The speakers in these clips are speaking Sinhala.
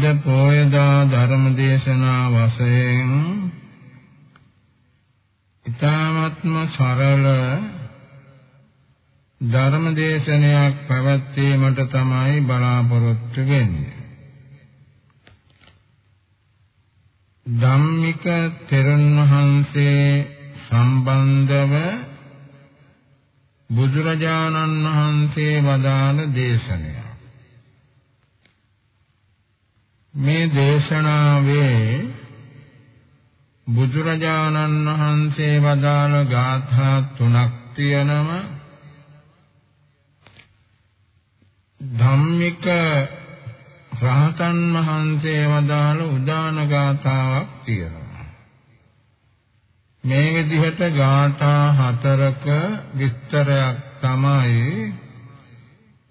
අද පොයදා ධර්ම දේශනා වශයෙන් ඊ타ත්ම සරල ධර්ම දේශනයක් පැවැත්වීමට තමයි බලාපොරොත්තු වෙන්නේ. ධම්මික තෙරුන් වහන්සේ සම්බන්ධව බුදුරජාණන් වහන්සේ වදාළ දේශනයක් මේ දේශනාවේ බුදුරජාණන් වහන්සේ වදාළ ගාථා තුනක් තියෙනම ධම්මික රහතන් වහන්සේ වදාළ උදාන ගාථාවක් තියෙනවා. මේ විදිහට ගාථා හතරක විස්තරයක් තමයි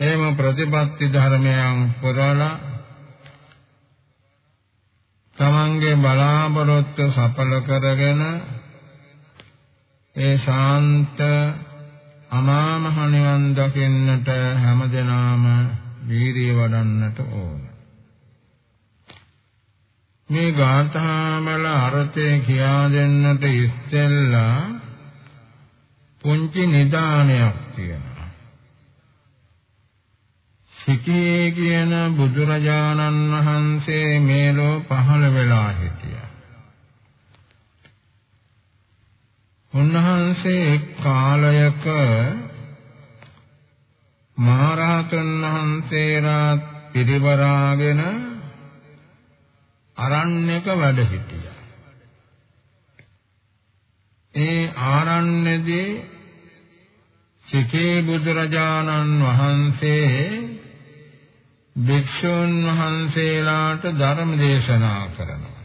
එහෙම ප්‍රතිපත්ති ධර්මයන් පුරලා තමන්ගේ බලාපොරොත්තු සඵල කරගෙන ඒ ශාන්ත අමා මහ නිවන් දකින්නට හැමදෙනාම වීරිය වඩන්නට ඕන. මේ ගාථාවල අර්ථය කියා දෙන්නට ඉස්සෙල්ලා පුංචි නිදානයක් තියෙනවා. සිකේ කියන බුදුරජාණන් වහන්සේ මේලෝ පහළ වෙලා හිටියා. උන්වහන්සේ එක් කාලයක මහරහතන් වහන්සේලා පිරිවරාගෙන අරණ්‍යක වැඩ සිටියා. ඒ ආරණ්‍යදී සිකේ බුදුරජාණන් වහන්සේ භික්ෂුන් වහන්සේලාට ධර්ම දේශනා කරනවා.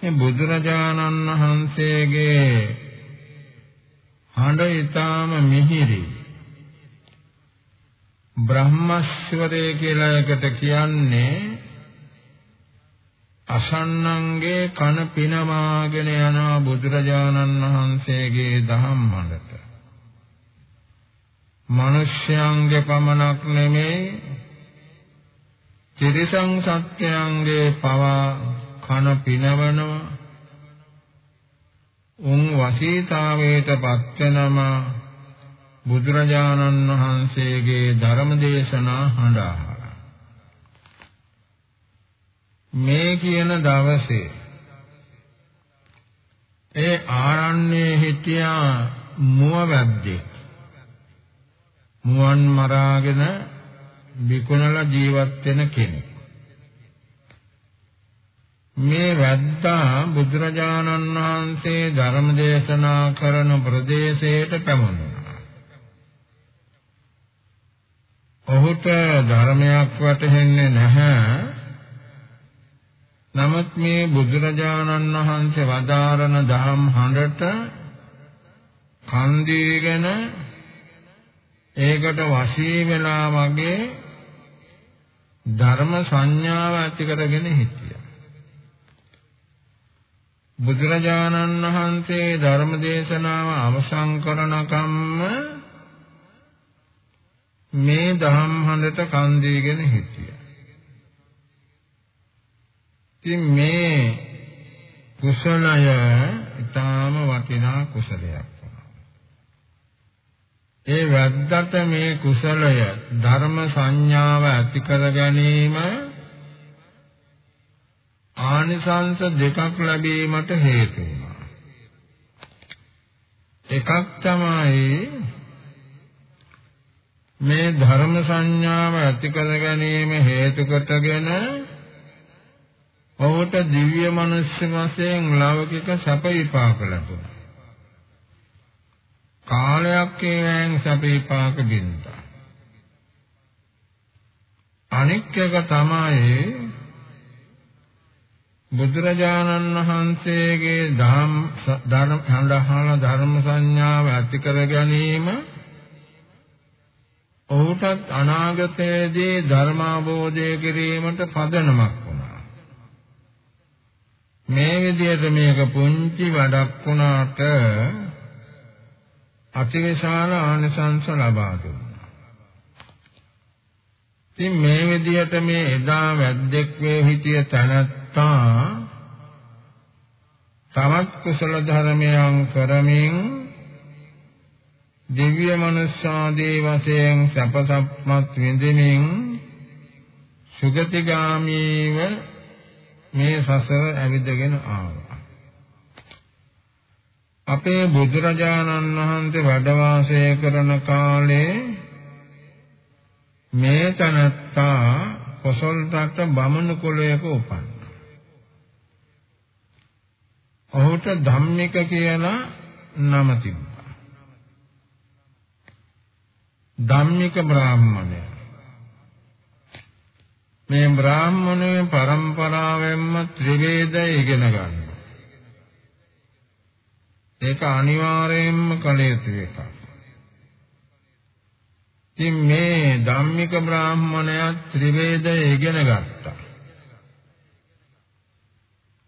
මේ බුදුරජාණන් වහන්සේගේ හඬ ඊටාම මිහිරි බ්‍රහ්මස්වරය කියලා එකට කියන්නේ අසන්නන්ගේ කන පිනමාගෙන යන බුදුරජාණන් වහන්සේගේ දහම් මඬට මිනිස්යන්ගේ පමණක් නෙමෙයි ත්‍රිසං සත්‍යයන්ගේ පවා කන පිනවනවා. උන් වසීතාවයට පත්වෙනම බුදුරජාණන් වහන්සේගේ ධර්ම දේශනා හඬා. මේ කියන දවසේ ඒ ආරණ්‍යයේ හිටියා මුව වැද්දෙක් මුවන් මරාගෙන විකුණලා ජීවත් වෙන කෙනෙක් මේ වැද්දා බුදුරජාණන් වහන්සේ ධර්ම දේශනා කරන ප්‍රදේශයට පැමුණුණා. ඔහුට ධර්මයක් වැටහෙන්නේ නැහැ. නමුත් මේ බුදුරජාණන් වහන්සේ වදාරන දහම් හඬට කන් දීගෙන ඒකට වශී වෙලා වගේ ධර්ම සංඥාව ඇති කරගෙන හිටියා. බුදුරජාණන් වහන්සේ ධර්ම දේශනාව අවසන් කරන කම්ම මේ දහම් හඬට කන් දීගෙන හිටියා. ඉතින් මේ කුසලය ඊටාම වටිනා කුසලයක්. ඒ වැද්දට මේ කුසලය ධර්ම සංඥාව ඇති කර ගැනීම ආනිසංස දෙකක් ලැබීමට හේතු වුණා. එකක් තමයි මේ ධර්ම සංඥාව ඇති කර ගැනීම හේතු කොටගෙන ඔහුට දිව්‍ය මනුෂ්‍ය වශයෙන් ලෞකික සැප විපාක ලැබුණා. කාලයක් ඒවෙන් සැප විපාක බින්දා. අනික් එක තමයි බුදුරජාණන් වහන්සේගේ ධම් ධර්ම හඳහන ධර්ම සංඥාව ඇති කර ගැනීම ඔහුටත් අනාගතයේදී ධර්මාබෝධය කිරීමට පදනමක් මේ විදිහට මේක පුංචි වැඩක් වුණාට අතිවිශාල ආනිසංස ලබා දුන්නා. ඉතින් මේ විදිහට මේ එදා වැද්දෙක් වේ හිටිය තැනත්තා තමත් කුසල ධර්මයන් කරමින් දිව්‍ය මනුෂ්‍යාදී වශයෙන් සැපසම්පත් විඳිනින් සුගතිගාමීව මේ සසර ඇවිදගෙන ආවා. අපේ බුදුරජාණන් වහන්සේ වැඩ වාසය කරන කාලේ මේ තනත්තා කොසල් රට බමුණු කුලයක උපන්නා. ඔහුට ධම්මික කියලා නම තිබ්බා. ධම්මික බ්‍රාහ්මණය. මේ බ්‍රාහ්මණය પરම්පරාවෙන්ම ත්‍රිවේදය ඉගෙන ගන්නවා. ඒක අනිවාර්යයෙන්ම කළ යුතු එකක්. ඉතින් මේ ධම්මික බ්‍රාහ්මණයා ත්‍රිවේදය ඉගෙන ගත්තා.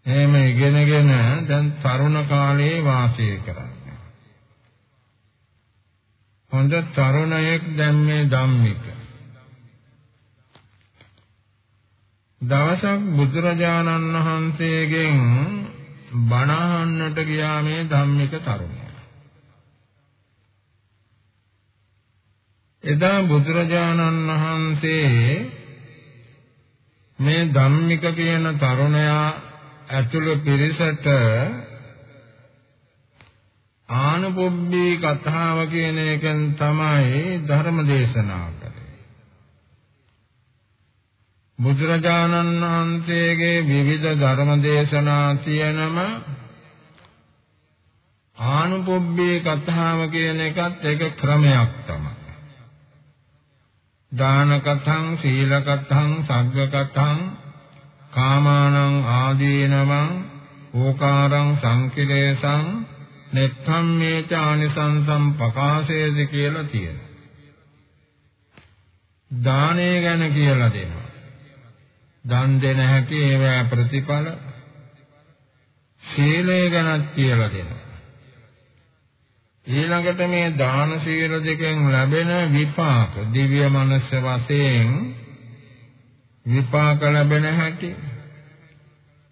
එහෙම ඉගෙනගෙන දැන් තරුණ කාලේ වාසය කරන්නේ. හොඳ තරුණයෙක් දැන් මේ ධම්මික දවසක් බුදුරජාණන් වහන්සේගෙන් බණ අහන්නට ගියා මේ ධම්මික තරුණයා. එදා බුදුරජාණන් වහන්සේ මේ ධම්මික කියන තරුණයා ඇතුළු පිරිසට ආනුපොබ්බී කතාව කියන එකෙන් තමයි ධර්ම දේශනාව බුදුරජාණන් වහන්සේගේ විවිධ ධර්ම දේශනා තියෙනම ආනුපොබ්බේ කතාව කියන එකත් ඒක ක්‍රමයක් තමයි. දාන කතං, සීල කතං, සග්ග කතං, කාමානං ආදීනවං, ඕකාරං සංකිලේසං, නෙක්ඛම්මේ චානිසංසම් පකාශේති කියලා තියෙනවා. දානය ගැන කියලා දෙනවා. දන් දෙන හැටි ඒවා ප්‍රතිඵල සීලය ගැනත් කියලා දෙනවා. ඊළඟට මේ දාන සීල දෙකෙන් ලැබෙන විපාක දිව්‍ය මනස වශයෙන් විපාක ලැබෙන හැටි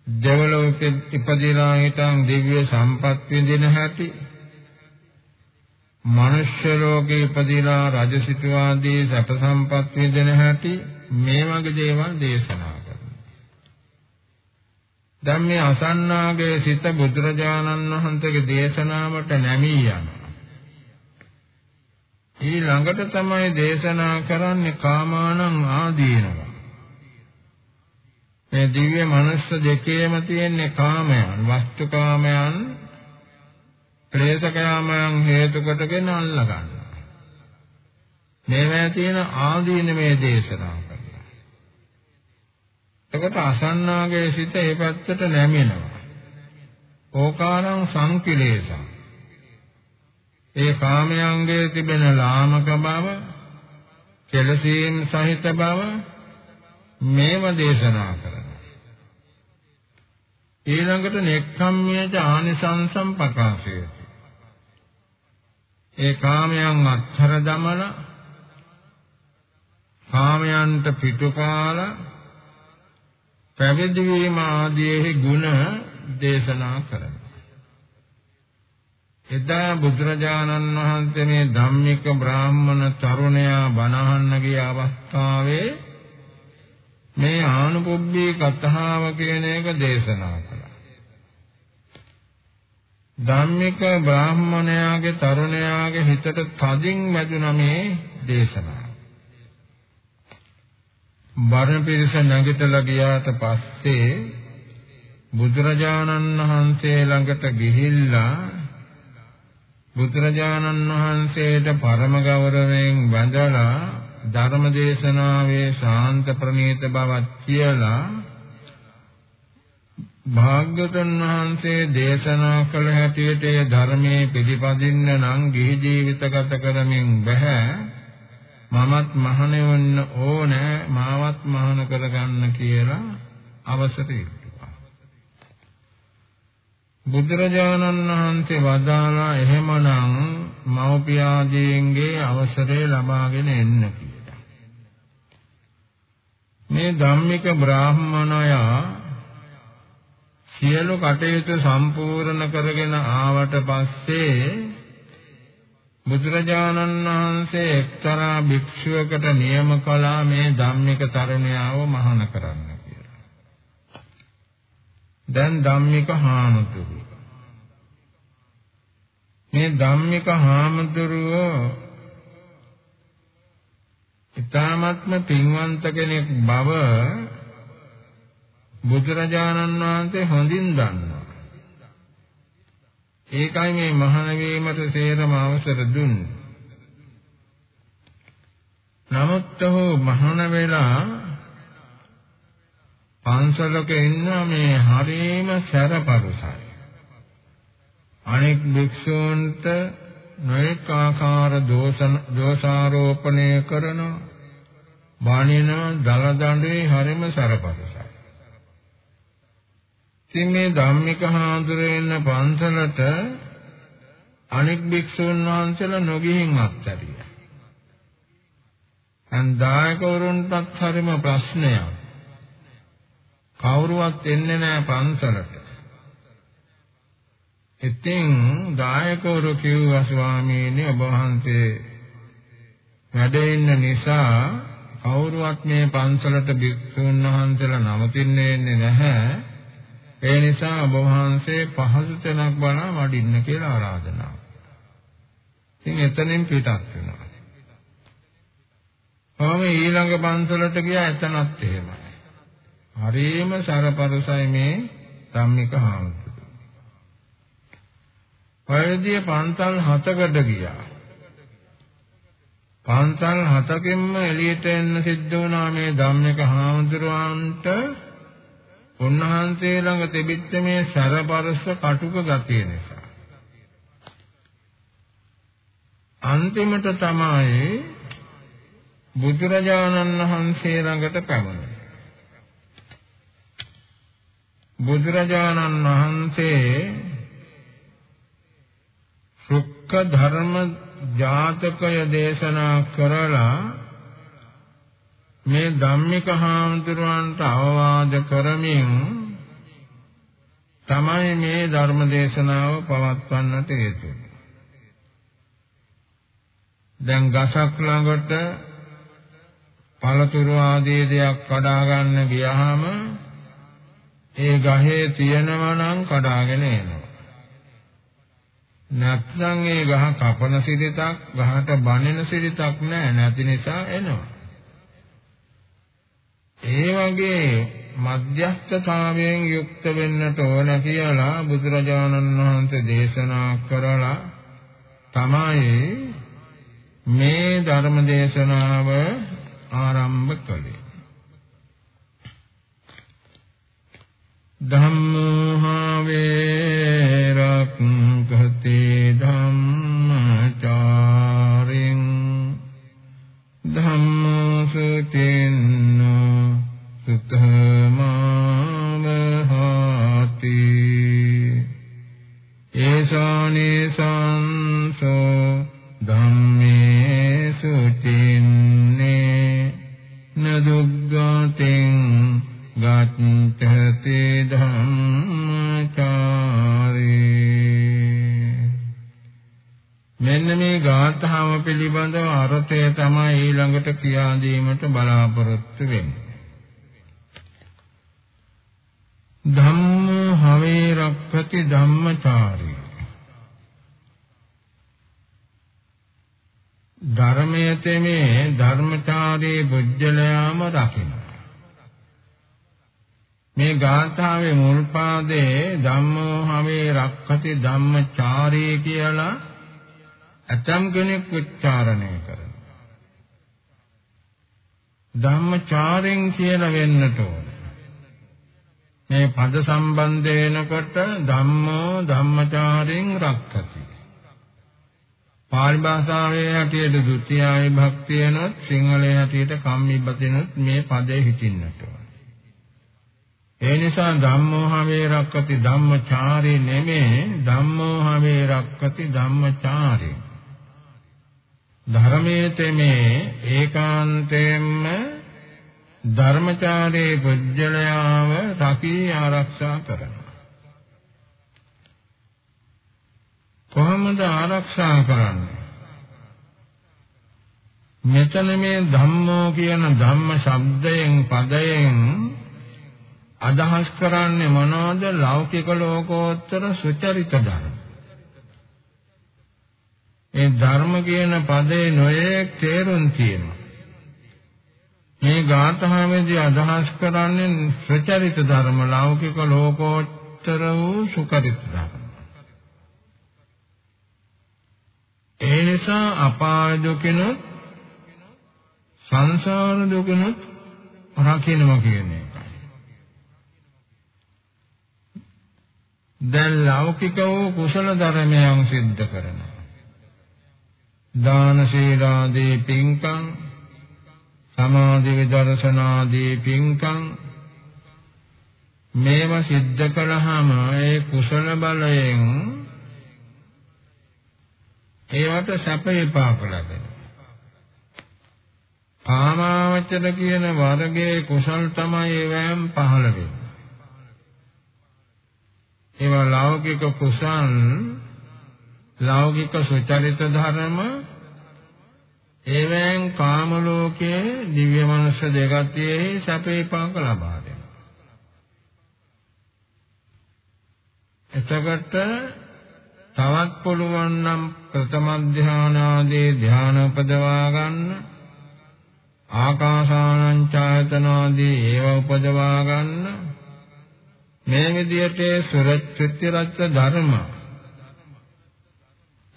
දෙවලෝ ඉපදිනා හිටන් දිව්‍ය සම්පත් විඳින හැටි මනුෂ්‍ය ලෝකේ ඉපදිනා රජ සිටුවාදී සැප සම්පත් විඳින හැටි මේ වගේ දේවල් දේශනා දැන් මේ අසන්නාගේ සිත බුදුරජාණන් වහන්සේගේ දේශනාවට නැමී යනවා. ඊළඟට තමයි දේශනා කරන්නේ කාමානං ආදීනව. මේ දිව්‍ය මනස දෙකේම තියෙන්නේ කාමයන්, වස්තු කාමයන්, ක්ලේශ කාමයන් හේතු කොටගෙන අල්ල ගන්නවා. මේවා තියෙන ආදීන මේ දේශනාව. එතකොට අසන්නාගේ සිත ඒ පැත්තට නැමෙනවා. ඕකාරං සංකිලේශං. ඒ කාමයන්ගේ තිබෙන ලාමක බව, කෙලසීම් සහිත බව මේව දේශනා කරනවා. ඊළඟට නෙක්ඛම්මියච ආනිසංසම් ප්‍රකාශයති. ඒ කාමයන් අත්හැර දමලා කාමයන්ට පිටුපාලා පැවිදි වීම ආදී ගුණ දේශනා කරනවා. එදා බුදුරජාණන් වහන්සේ මේ ධම්මික බ්‍රාහ්මණ තරුණයා බණහන්න ගිය අවස්ථාවේ මේ ආනුපුබ්බී කතාව කියන එක දේශනා කළා. ධම්මික බ්‍රාහ්මණයාගේ තරුණයාගේ හිතට තදින් වැදුන මේ දේශනාව. බණ පිරිස නැගිටලා ගියාට පස්සේ බුදුරජාණන් වහන්සේ ළඟට ගිහිල්ලා බුදුරජාණන් වහන්සේට පරම ගෞරවයෙන් වඳලා ධර්ම දේශනාවේ ශාන්ත ප්‍රණීත බවක් කියලා භාග්‍යවතුන් වහන්සේ දේශනා කළ හැටියට ධර්මයේ පිළිපදින්න නම් ගිහි ජීවිත ගත කරමින් බෑ මමත් මහණ වෙන්න ඕනේ මාවත් මහණ කරගන්න කියලා අවසර ඉල්ලුවා. බුදුරජාණන් වහන්සේ වදාළා එහෙමනම් මව්පියාදීන්ගේ අවසරය ලබාගෙන එන්න කියලා. මේ ධම්මික බ්‍රාහ්මණයා සියලු කටයුතු සම්පූර්ණ කරගෙන ආවට පස්සේ බුදුරජාණන් වහන්සේ එක්තරා භික්ෂුවකට නියම කළා මේ ධම්මික තරුණයාව මහාන කරන්න කියලා. දැන් ධම්මික හාමුදුරුවෝ මේ ධම්මික හාමුදුරුවෝ ඊ타ත්ම පින්වන්ත කෙනෙක් බව බුදුරජාණන් වහන්සේ හොඳින් දන්නවා. ඒකයි මේ මහාන වීමට සේරම අවසර දුන්නේ. නමුත් ඔහු මහාන වෙලා පන්සලක ඉන්න මේ හරීම සැරපරුසයි. අනෙක් භික්ෂූන්ට නොඑක ආකාර දෝෂාරෝපණය කරන බාණින දල දඬුවේ හරීම සැරපරුසයි. ඉතින් මේ ධම්මික හාමුදුරේන පන්සලට අනෙක් භික්ෂුන් වහන්සේලා නොගිහින් අත්හැරියා. දැන් දායකවරුන්ටත් හරිම ප්‍රශ්නයක්. කවුරුවත් එන්නේ නැහැ පන්සලට. ඉතින් දායකවරු කිව්වා ස්වාමීනි ඔබ වහන්සේ වැඩ ඉන්න නිසා කවුරුවත් මේ පන්සලට භික්ෂුන් වහන්සේලා නවතින්නේ නැහැ. ඒ නිසා ඔබ වහන්සේ පහසු තැනක් බලා වඩින්න කියලා ආරාධනා. ඉතින් එතනින් පිටත් වෙනවා. මම ඊළඟ පන්සලට ගියා එතනත් එහෙමයි. හරිම සරපරසයි මේ ධම්මික හාමුදුරුවෝ. පරිදිය පන්සල් හතකට ගියා. පන්සල් හතකින්ම එළියට එන්න සිද්ධ වුණා මේ ධම්මික හාමුදුරුවන්ට උන්වහන්සේ ළඟ තිබිච්ච මේ සරපරස කටුක ගතිය නිසා. අන්තිමට තමයි බුදුරජාණන් වහන්සේ ළඟට පැමිණෙන්නේ. බුදුරජාණන් වහන්සේ සුක්ඛ ධර්ම ජාතකය දේශනා කරලා මේ ධම්මික හාමුදුරුවන්ට අවවාද කරමින් තමයි මේ ධර්ම දේශනාව පවත්වන්නට හේතුව. දැන් ගසක් ළඟට පළතුරු ආදී දෙයක් කඩා ගන්න ගියාම ඒ ගහේ තියෙනවා නම් කඩාගෙන එනවා. නැත්නම් ඒ ගහ කපන සිරිතක් ගහට බනින සිරිතක් නැහැ නැති නිසා එනවා. ඒ වගේ මධ්‍යස්ථතාවයෙන් යුක්ත වෙන්නට ඕන කියලා බුදුරජාණන් වහන්සේ දේශනා කරලා තමයි මේ ධර්ම දේශනාව ආරම්භ කළේ. ධම්මහවේරක්ඛති ධම්මචාරින් ධම්මසුතින්න සුතමාවහති ඒසානේ සංසෝ ධම්මේ සුතින්නේ නදුග්ගතින් ගච්ඡති ධම්මචාරී මෙන්න මේ ගාථාව පිළිබඳව අර්ථය තමයි ඊළඟට කියා දීමට බලාපොරොත්තු වෙන්නේ. ධම්මෝ හවේ රක්ඛති ධම්මචාරී ධර්මයේ තෙමේ ධර්මචාරී බුද්ධලයාම රකින්න මේ ගාථාවේ මුල් පාදේ ධම්මෝ හවේ රක්ඛති ධම්මචාරී කියලා ඇතම් කෙනෙක් උච්චාරණය කරනවා. ධම්මචාරෙන් කියලා වෙන්නට ඕන. මේ පද සම්බන්ධ වෙනකොට ධම්මෝ ධම්මචාරෙන් රක්ඛති. පාලි භාෂාවේ හැටියට ဒုတိ ය විභක්තියනොත් සිංහලයේ හැටියට කම්මිබතිනොත් මේ පදේ හිටින්නට ඕන. ඒ නිසා ධම්මෝ හවේ රක්කති ධම්මචාරේ නෙමේ ධම්මෝ හවේ රක්කති ධම්මචාරේ ධර්මයේ තෙමේ ඒකාන්තයෙන්ම ධර්මචාරයේ පුජ්‍යලයාව රකී ආරක්ෂා කරනවා කොහොමද ආරක්ෂා කරන්නේ මෙතන මේ ධම්මෝ කියන ධම්ම ශබ්දයෙන් පදයෙන් අදහස් කරන්නේ මොනවද ලෞකික ලෝකෝත්තර සුචරිත ධර්ම. මේ ධර්ම කියන පදේ නොයේ තේරුම් තියෙනවා. මේ ගාථාවේදී අදහස් කරන්නේ සුචරිත ධර්ම ලෞකික ලෝකෝත්තර වූ සුචරිත ධර්ම. ඒ නිසා අපාය දුකිනුත් සංසාර දුකිනුත් රකින්නවා කියන්නේ. දැන් ලෞකික වූ කුසල ධර්මයන් සිද්ධ කරනවා. දාන සීලාදී පින්කම් සමාධි විදර්ශනාදී පින්කම් මේව සිද්ධ කළාම ඒ කුසල බලයෙන් ඒවට සැප විපාක ලැබෙනවා. කාමාවචර කියන වර්ගයේ කුසල් තමයි ඒවැම් පහළ වෙන්නේ. ඒවා ලෞකික කුසල් ලෞකික සුචරිත ධර්ම ඒවෙන් කාම ලෝකයේ දිව්‍ය මනුෂ්‍ය දෙගතියේ සැපේ පාක ලබා දෙනවා. එතකොට තවත් පුළුවන් නම් ප්‍රථම ධානාදී ධාන උපදවා ගන්න. ආකාසානං ඡායතනාදී ඒව උපදවා ගන්න. මේ විදිහට සුරච්චිත්‍ය රච්ච ධර්ම.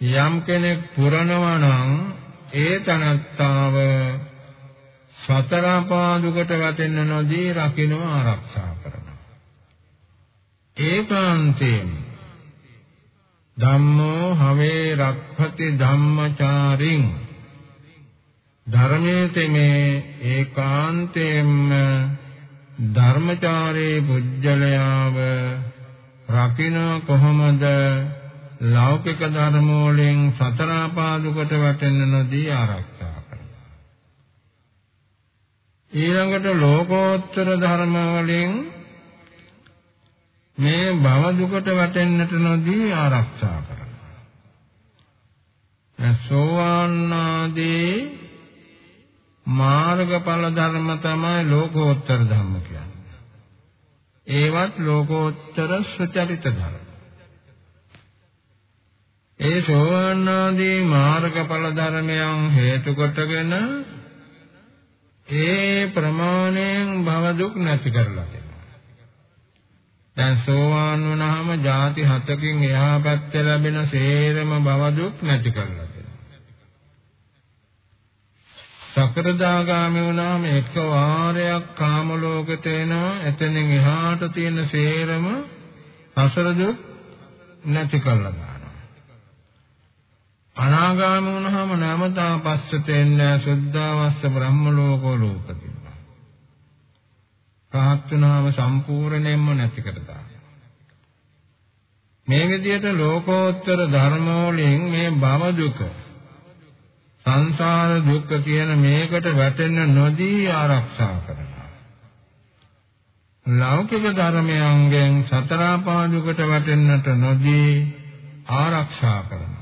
යම් කෙනෙක් පුරනවා නම් ඒ තනත්තාව සතර පාදුකට වැටෙන්න නොදී රකින්න ආරක්ෂා කරනවා. ඒකාන්තයෙන් ධම්මෝ හවේ රක්ඛති ධම්මචාරින්. ධර්මයේ තෙමේ ඒකාන්තයෙන්ම ධර්මචාරී පුජ්‍යලයාව රකින්න කොහොමද? ලෞකික ධර්ම වලින් සතර පාදුකට වැටෙන්න නොදී ආරක්ෂා කරනවා ඊළඟට ලෝකෝත්තර ධර්ම වලින් මේ භව දුකට වැටෙන්නට නොදී ආරක්ෂා කරනවා සෝවාන් ආදී මාර්ගඵල ධර්ම තමයි ලෝකෝත්තර ධර්ම කියන්නේ. ඒවත් ලෝකෝත්තර සුචරිත ධර්ම. ඒ සෝවාන් ආදී මාර්ගඵල ධර්මයන් හේතු කොටගෙන ඒ ප්‍රමාණයෙන් භව දුක් නැති කරලා දෙනවා. දැන් සෝවාන් වුණාම ಜಾති හතකින් එහා පැත්තේ ලැබෙන සේරම භව දුක් නැති කරලා සකරදාගාමී වුණාම එක වාරයක් කාම ලෝකෙට එනවා. එතනින් එහාට තියෙන සේරම සසර දුක් නැති කරලා දානවා. අනාගාමී වුණාම නැමතා පස්සට එන්නේ සුද්ධාවස්ස බ්‍රහ්ම ලෝකෝ ලෝකදිනවා රහත් වුණාම සම්පූර්ණයෙන්ම නැති කර දානවා මේ විදිහට ලෝකෝත්තර ධර්ම වලින් මේ භව දුක සංසාර දුක්ඛ කියන මේකට වැටෙන්න නොදී ආරක්ෂා කරනවා. ලෞකික ධර්මයන්ගෙන් සතර පාදුකට වැටෙන්නට නොදී ආරක්ෂා කරනවා.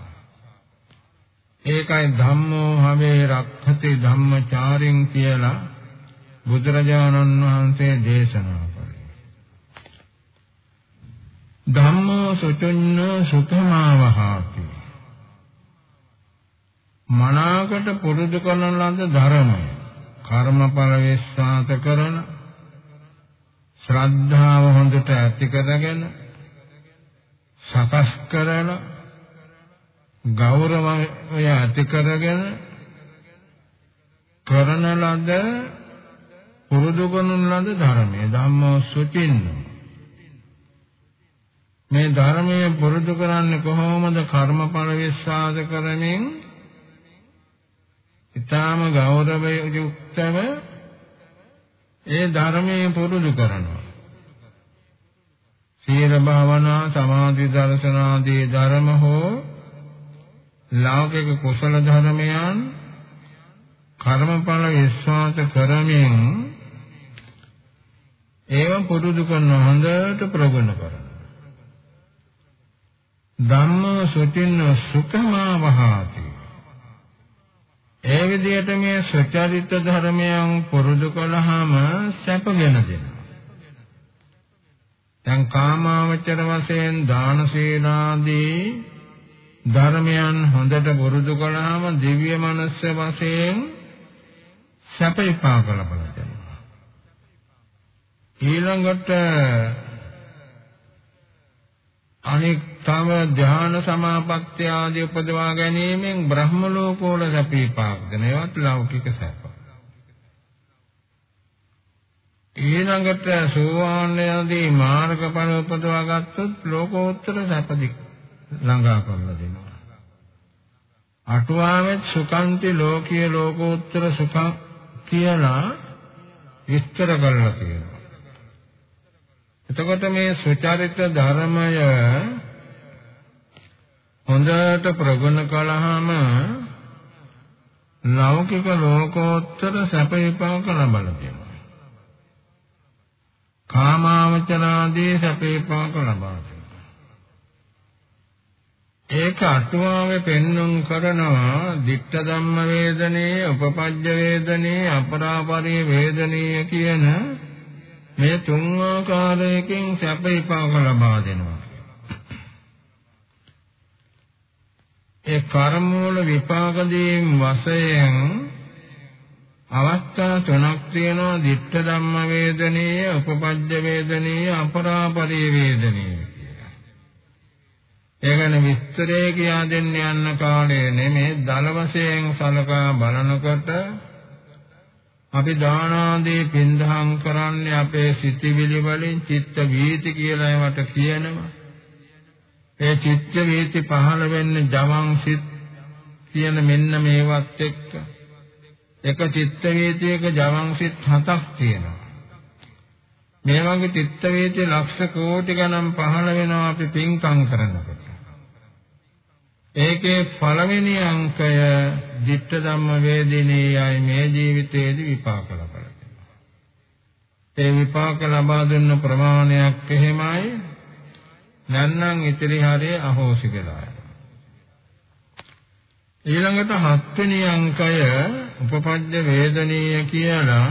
ඒකයි ධම්මෝ හවේ රක්ඛති ධම්මචාරින් කියලා බුදුරජාණන් වහන්සේ දේශනා කළේ. ධම්මෝ සුතුන්න සුතමාවහාති මනාකට පුරුදු කරන ලද ධර්මය කර්මඵල විශ්වාස කරන ශ්‍රද්ධාව හොඳට ඇති කරගෙන සකස් කරන ගෞරවය ඇති කරගෙන කරන ලද පුරුදු කරන ලද ධර්මය. ධම්මෝ සුචින්න මේ ධර්මයේ පුරුදු කරන්නේ කොහොමද? කර්මඵල විශ්වාස කරමින් ඊටාම ගෞරවය යුක්තව ඒ ධර්මයේ පුරුදු කරනවා. සීල භාවනා සමාධි දර්ශන ආදී ධර්ම හෝ ලෞකික කුසල ධර්මයන් කර්මඵල විශ්වාස කරමින් ඒව පුරුදු කරන හොඳට ප්‍රගුණ කරනවා. ධම්ම සුතින්න සුඛමා වහාති ඒ විදිහට මේ සචරිත ධර්මයන් පුරුදු කළාම සැපගෙන දෙනවා. දැන් කාමාවචර වශයෙන් දාන සීලාදී ධර්මයන් හොඳට පුරුදු කළාම දිව්‍ය මනස වශයෙන් සැප විපාක ලබනවා. ඊළඟට අනෙක් තම ධ්‍යාන සමාපත්තිය ආදී උපදවා ගැනීමෙන් බ්‍රහ්ම ලෝකවල සැපීපාක් දෙන ඒවත් ලෞකික සැප. ඊළඟට සෝවාන් යදී මාර්ගඵල උපදවා ගත්තොත් ලෝකෝත්තර සැපදි ළඟා කරලා දෙනවා. අටුවාවෙත් සුඛන්ති ලෝකීය ලෝකෝත්තර සුඛ කියලා විස්තර කරලා තියෙනවා. එතකොට මේ සුචරිත ධර්මය හොඳට ප්‍රගුණ කළාම ලෞකික ලෝකෝත්තර සැප විපාක ලබලා දෙනවා. කාමාවචනාදී සැප විපාක ලබා දෙනවා. ඒක අටුවාවේ පෙන්눔 කරනවා ditta ධම්ම වේදනේ, උපපජ්ජ වේදනේ, අපරාපරි වේදනේ කියන මේ තුන් ආකාරයකින් සැප විපාක ලබා දෙනවා. ඒ කර්ම වල විපාක දීම් වශයෙන් අවස්ථා තුනක් තියෙනවා ditta ධම්ම වේදනීය, උපපජ්ජ වේදනීය, අපරාපරී වේදනීය කියලා. ඒ ගැන විස්තරේ කියා දෙන්න යන්න කාලේ නෙමෙයි දල වශයෙන් සලකා බලනකොට අපි දාන ආදී පින්දහම් කරන්නේ අපේ සිතිවිලි වලින් චිත්ත වීති කියලා ඒවට කියනවා. ඒ චිත්ත වීති පහළ වෙන්නේ ජවං සිත් කියන මෙන්න මේවත් එක්ක. එක චිත්ත වීතියක ජවං සිත් හතක් තියෙනවා. මේ වගේ චිත්ත වේදී ලක්ෂ කෝටි ගණන් පහළ වෙනවා අපි පින්කම් කරනකොට. ඒකේ පළවෙනි අංකය ditta ධම්ම වේදිනේයයි මේ ජීවිතයේදී විපාක ලබනවා. ඒ විපාක ලබා දුන්න ප්‍රමාණයක් එහෙමයි නැත්නම් ඉතිරි හරිය අහෝසි වෙලා ඊළඟට හත්වෙනි අංකය උපපද්ද වේදනීය කියලා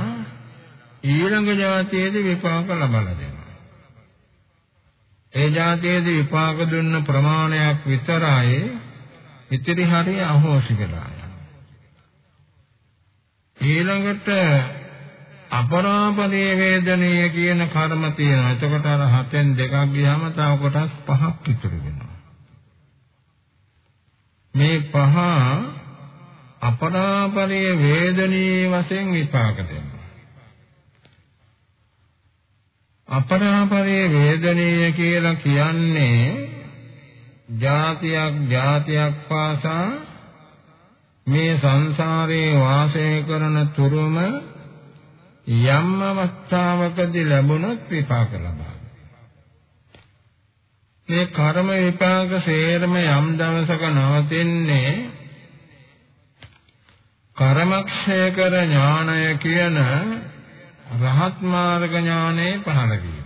ඊළඟ જાතියේදී විපාක ලබලා දෙනවා. ඒ જાතියේදී විපාක දුන්න ප්‍රමාණයක් විතරයි ඉතිරි හරිය අහෝසි වෙලා ඊළඟට අපරාපදේ වේදනීය කියන කර්ම තියෙනවා. එතකොට අර හතෙන් දෙකක් ගියාම තව කොටස් පහක් ඉතුරු වෙනවා. මේ පහ අපරාපරේ වේදනීය වශයෙන් විපාක දෙනවා. අපරාපරේ වේදනීය කියලා කියන්නේ જાතියක් જાතියක් පාසා මේ සංසාරේ වාසය කරන තුරුම යම් අවස්ථාවකදී ලැබුණොත් විපාක ලබා. මේ කර්ම විපාක සේරම යම් දවසක නවතින්නේ කර්මක්ෂය කර ඥානය කියන රහත් මාර්ග ඥානයේ පහළ වීම.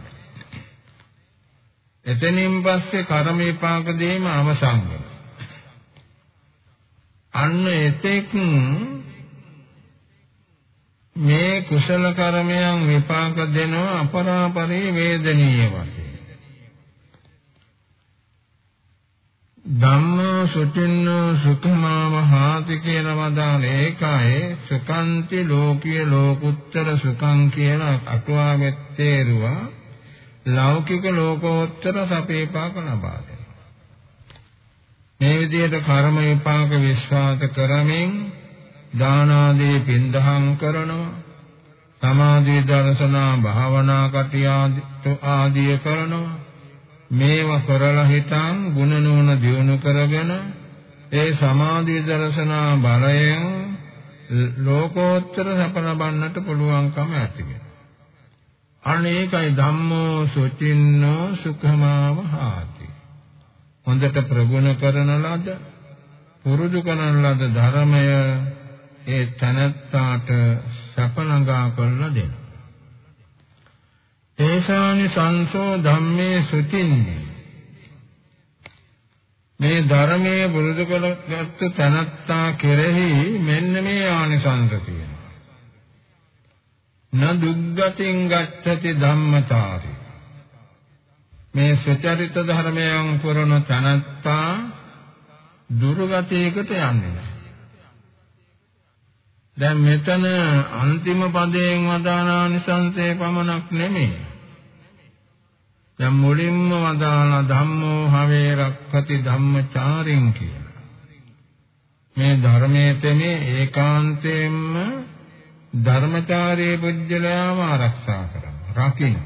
එතනින් පස්සේ කර්ම විපාක දෙීම අවසන් වෙනවා. අන්න එතෙක් මේ කුසල කර්මයන් විපාක දෙනවා අපරාපරේ වේදනීය වශයෙන්. ධම්මෝ සුචින්නෝ සුඛමාව හාති කියන වදාන ඒකයි සුඛන්ති ලෝකීය ලෝකුත්තර සුඛං කියන අටුවා මෙත්තේරුවා ලෞකික ලෝකෝත්තර සපේපාක ලබා මේ විදිහට කර්ම විපාක විශ්වාස කරමින් දාන ආදී පින්දහම් කරනවා සමාධි දර්ශනා භාවනා කටියාදී ආදී කරනවා මේවා කරලා හිතන් ගුණ නෝන දියුණු කරගෙන ඒ සමාධි දර්ශනා බලයෙන් ලෝකෝත්තර සප ලබන්නට පුළුවන්කම ඇති වෙනවා. අනේකයි ධම්මෝ සුචින්නෝ සුඛමාව හාති. හොඳට ප්‍රගුණ කරන ලද පුරුදු කරන ලද ධර්මය ඒ තනත්තාට සැප ළඟා කරලා දෙනවා. ඒසානි සංසෝ ධම්මේ සුචින්නේ මේ ධර්මයේ පුරුදු කරගත්තු තනත්තා කෙරෙහි මෙන්න මේ ආනිසංස තියෙනවා. න දුග්ගතින් ගච්ඡති ධම්මතාරි මේ සුචරිත ධර්මයන් පුරන තනත්තා දුර්ගතයකට යන්නේ නැහැ. දැන් මෙතන අන්තිම පදයෙන් වදානානිසංසය පමණක් නෙමෙයි. දැන් මුලින්ම වදාන ධම්මෝ හවේ රක්ඛති ධම්මචාරින් කියලා. මේ ධර්මයේ තෙමේ ඒකාන්තයෙන්ම ධර්මචාරී පුජ්‍යලයාම ආරක්ෂා කරනවා. රකින්න.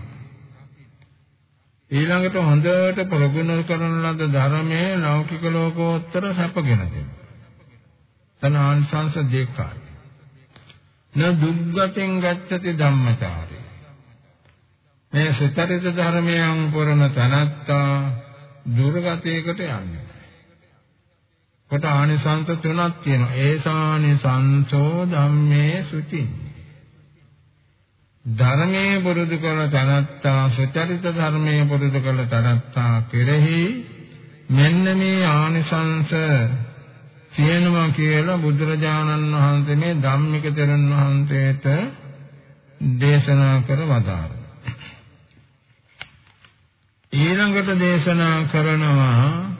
ඊළඟට හොඳට ප්‍රගුණ කරන ලද ධර්මයේ ලෞකික ලෝකෝත්තර සැපගෙන දෙනවා. තන ආංශංශ දෙකයි. න දුග්ගතෙන් ගච්ඡති ධම්මචාරේ මේ සුතරිත ධර්මයන් පුරන තනත්තා දුර්ගතයකට යන්නේ කොට ආනිසංස තුනක් තියෙනවා ඒසානිසංසෝ ධම්මේ සුචි ධර්මයේ පුරුදු කළ තනත්තා සුචරිත ධර්මයේ පුරුදු කළ තනත්තා කෙරෙහි මෙන්න මේ ආනිසංස තියෙනවා කියලා බුදුරජාණන් වහන්සේ මේ ධම්මික තෙරුන් වහන්සේට දේශනා කර වදාළා. ඊළඟට දේශනා කරනවා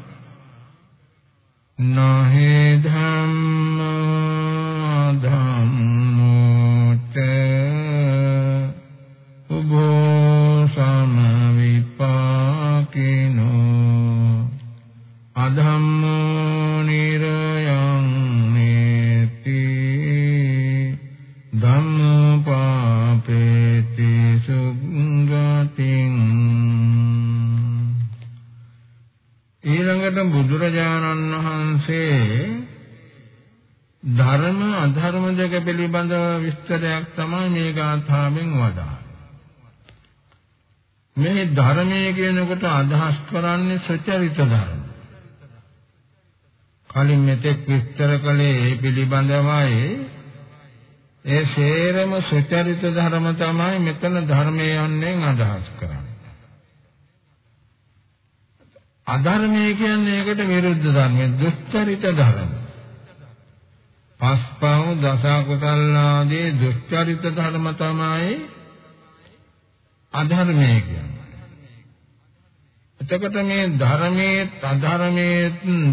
නහේ ධම්ම ධම්මෝච විස්තරයක් තමයි මේ ගාථාවෙන් වදාළේ. මේ ධර්මයේ කියනකොට අදහස් කරන්නේ සචරිත ධර්ම. කලින් මෙතෙක් විස්තර කළේ ඒ පිළිබඳවයි ඒ සේරම සචරිත ධර්ම තමයි මෙතන ධර්මයේ යන්නේ අදහස් කරන්නේ. අධර්මයේ කියන්නේ ඒකට විරුද්ධ ධර්ම, දුස්චරිත ධර්ම. පස්පව් දස කුසල් ආදී දුස්චරිත ධර්ම තමයි අධර්මයේ කියන්නේ. එතකොට මේ ධර්මයේ අධර්මයේ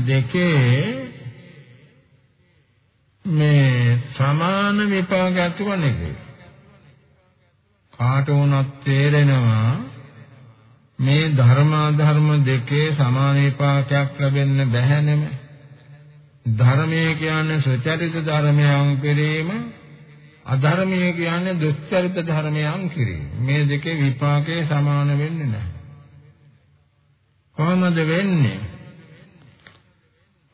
දෙකේ මේ සමාන විපාක ඇතුව නෙවේ. කාට වුණත් තේරෙනවා මේ ධර්මාධර්ම දෙකේ සමාන විපාකයක් ලැබෙන්න බැහැ නෙමෙයි. ධර්මයේ කියන්නේ සුචරිත ධර්මයන් කිරීම අධර්මයේ කියන්නේ දුස්චරිත ධර්මයන් කිරීම. මේ දෙකේ විපාකේ සමාන වෙන්නේ නැහැ. කොහොමද වෙන්නේ?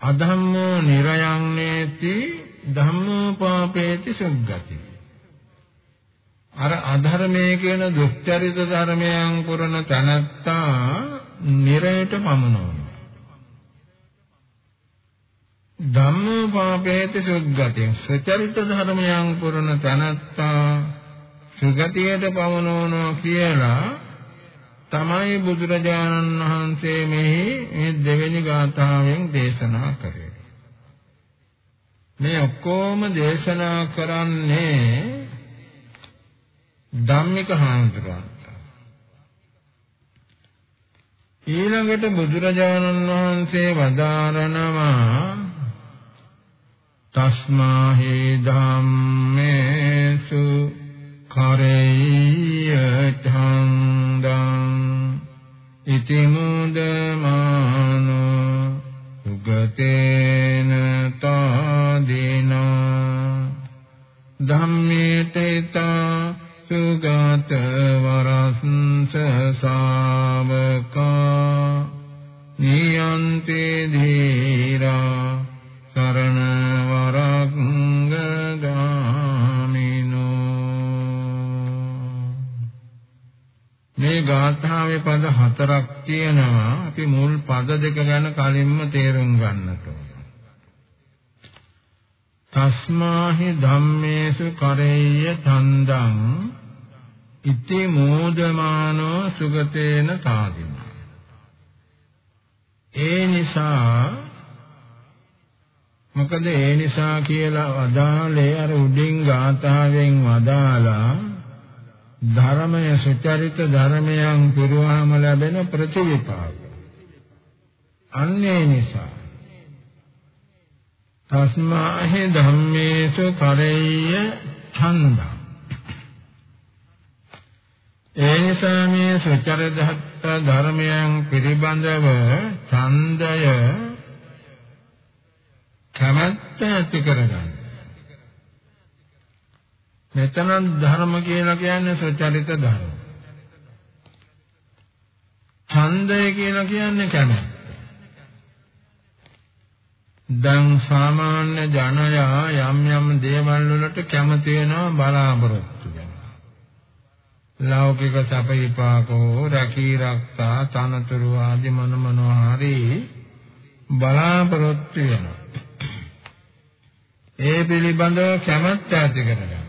අධම්මෝ නිරයන් නේති ධම්මෝපාපේති සුග්ගති. අර අධර්මයේ කියන දුස්චරිත ධර්මයන් පුරන තනත්තා නිරයට පමනවනවා. ධම්මෝපාපේති සුග්ගතිය සචරිත ධර්මයන් පුරන තනත්තා සුගතියට පවනවනවා කියලා තමයි බුදුරජාණන් වහන්සේ මෙහි මේ දෙවෙනි ගාථාවෙන් දේශනා කරේ. මේ ඔක්කොම දේශනා කරන්නේ ධම්මික හාමුදුරුවන්ට. ඊළඟට බුදුරජාණන් වහන්සේ වදාරනවා තස්මා හි ධම්මේසු කරෙය්‍ය ඡන්දං ඉති මුදමානෝ උගතේන තාදිනා ධම්මේතේතා සුගත වරස්ස ශාවකා නියන්ති ධීරා සරණ වරංග ගාමිනෝ මේ ගාථාවේ පද හතරක් තියෙනවා. අපි මුල් පද දෙක ගැන කලින්ම තේරුම් ගන්නට තස්මාහි ධම්මේසු කරෙය්‍ය ඡන්දං ඉති මෝදමානෝ සුගතේන සාදිනා ඒ නිසා මොකද ඒ නිසා කියලා වදාලේ අර උඩින් ගාථාවෙන් වදාලා ධර්මය සුචරිත ධර්මයන් පිරුවාම ලැබෙන ප්‍රතිවිපාක. අන්නේ නිසා තස්මාහි ධම්මේසු කරෙය්‍ය ඡන්ද ඒ නිසා මේ සුචරිත ධර්මයන් පිළිබඳව ඡන්දය කැමැත්ත ඇති කරගන්න. මෙතන ධර්ම කියලා කියන්නේ සචරිත ධර්ම. ඡන්දය කියලා කියන්නේ කැමැත්ත. දැන් සාමාන්‍ය ජනයා යම් යම් දේවල් වලට කැමති වෙනවා බලාපොරොත්තු වෙනවා. ලෞකික සැප විපාකෝ රැකී රක්තා තනතුරු ආදී මොන මොනවා හරි බලාපොරොත්තු වෙනවා. ඒ පිළිබඳව කැමැත්ත ඇති කරගන්න.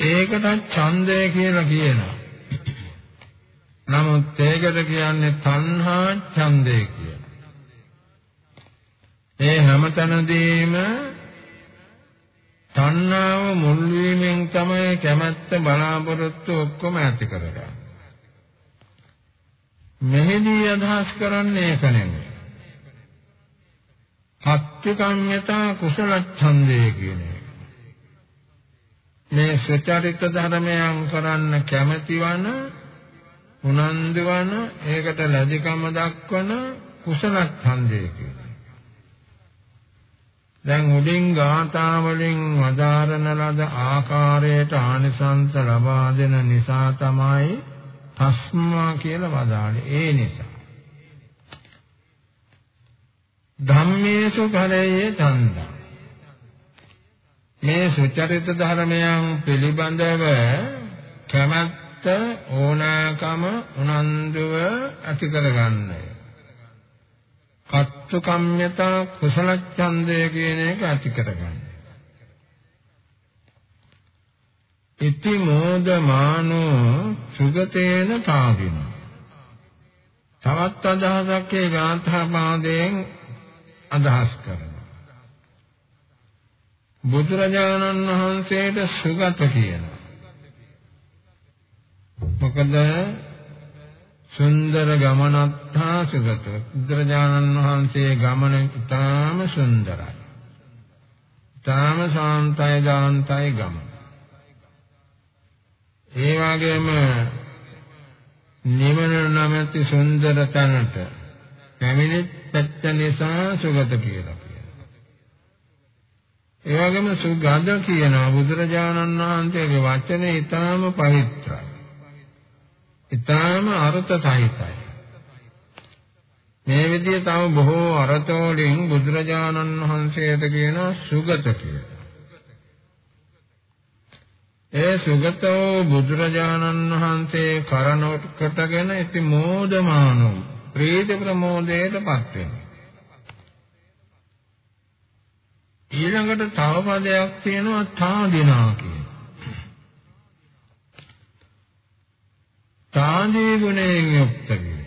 ඒකට ඡන්දය කියලා කියනවා. නමුත් ඒකට කියන්නේ තණ්හා ඡන්දය කියලා. ඒ හැමතැනදීම තණ්හාව මුල් වීමෙන් තමයි කැමැත්ත බලාපොරොත්තු ඔක්කොම ඇති කරගන්නේ. මෙහිදී අදහස් කරන්නේ ඒක නෙමෙයි. අත්‍යකම්යතා කුසල ඡන්දය කියන එක. මේ සචරිත ධර්මයන් කරන්න කැමැතිවන උනන්දු වන ඒකට ලැබිකම දක්වන කුසල ඡන්දය කියන දැන් උඩින් ගාථා වලින් වදාරන ලද ආකාරයට ආනිසංස ලබා දෙන නිසා තමයි තස්මා කියලා වදාළේ ඒ නිසා ධම්මේසු කරේ ඡන්දං මේ සුචරිත ධර්මයන් පිළිබඳව කැමැත්ත ඕනෑකම උනන්දුව ඇති කරගන්නය. කත්තු කම්යතා කුසල ඡන්දය කියන එක ඇති කරගන්න. ඉති මෝදමානෝ සුගතේන පාදින. තවත් අදහසක් ඒ ගාථා පාදයෙන් අදහස් කරනවා. බුදුරජාණන් වහන්සේට සුගත කියනවා. මොකද සුන්දර ගමනත්හා සුගත බුදුරජාණන් වහන්සේ ගමන ඉතාම සුන්දරයි. ඉතාම සාන්තයි දාන්තයි ගමන. ඒ වගේම නිවන නැමැති සුන්දර තැනට පැමිණිත් පැත්ත නිසා සුගත කියලා කියනවා. ඒ වගේම සුගඳ කියනවා බුදුරජාණන් වහන්සේගේ වචනේ ඊටාම පවිත්‍රායි. ඊටාම අර්ථ සහිතයි. මේ විදිහේ තව බොහෝ අර්ථ වලින් බුදුරජාණන් වහන්සේට කියනවා සුගත කියලා. ඒ සුගතෝ බුදුරජාණන් වහන්සේ කරණකොටගෙන ඉති මෝදමානෝ ප්‍රීති ප්‍රමෝදයටපත් වෙනවා. ඊළඟට තව පදයක් තියෙනවා තාදිනා කියන. තාදී ගුණයෙන් යුක්ත කියන.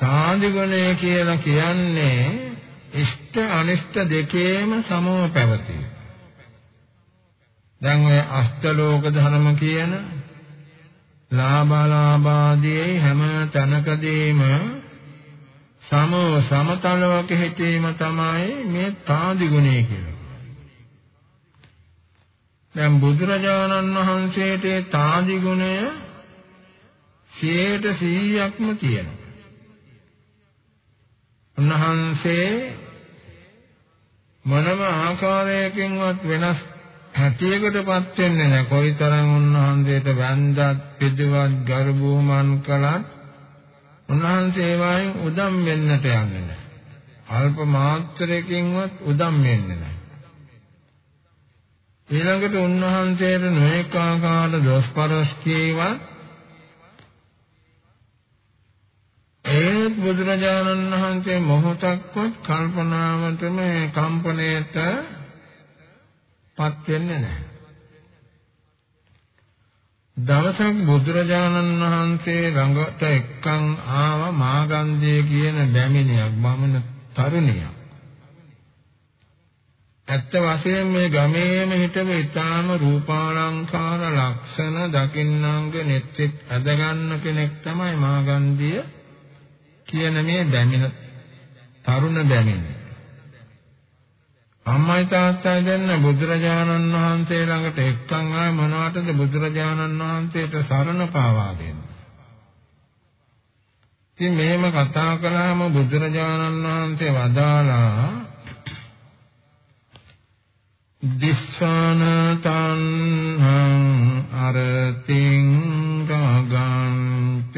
තාදී ගුණය කියලා කියන්නේ ඉෂ්ට අනිෂ්ට දෙකේම සමව පැවතීම. දැන් ඔය අෂ්ටලෝක ධර්ම කියන ලාභාලාභාදී හැම තැනකදීම සමව සමතලවක හිතීම තමයි මේ තාදි ගුණය කියලා. දැන් බුදුරජාණන් වහන්සේට තාදි ගුණය 100%ක්ම තියෙනවා. උන්වහන්සේ මොනම ආකාරයකින්වත් වෙනස් හැටියකටපත් වෙන්නේ නැහැ. කොයිතරම් උන්වහන්සේට වැන්දත්, පිදුවත්, ගර්භෝමන් කළත් උන්වහන්සේ වයින් උදම් වෙන්නට යන්නේ නැහැ. අල්ප මාත්‍රයකින්වත් උදම් වෙන්නේ නැහැ. ඊළඟට උන්වහන්සේට නොඑක ආකාර දොස්පරස් කීවත් ඒත් බුදුරජාණන් වහන්සේ මොහොතක්වත් කල්පනාවටම කම්පණයට පත් වෙන්නේ නැහැ. දවසක් බුදුරජාණන් වහන්සේ ළඟට එක්කන් ආව මාගන්ධය කියන බැමිණියක් බමුණ තරුණියක්. ඇත්ත වශයෙන්ම මේ ගමේම හිටව ඊටාම රූපාලංකාර ලක්ෂණ දකින්නාංග නෙත්‍රිත් අදගන්න කෙනෙක් තමයි මාගන්ධිය කියන මේ බැමිණ තරුණ බැමිණ. අම්මයි තාත්තයි දෙන්න බුදුරජාණන් වහන්සේ ළඟට එක්කන් ආය මොනවටද බුදුරජාණන් වහන්සේට සරණ පාවා දෙන්නේ. ඉතින් මෙහෙම කතා කළාම බුදුරජාණන් වහන්සේ වදාලා දිස්සන තන්හං අරතින් රගංච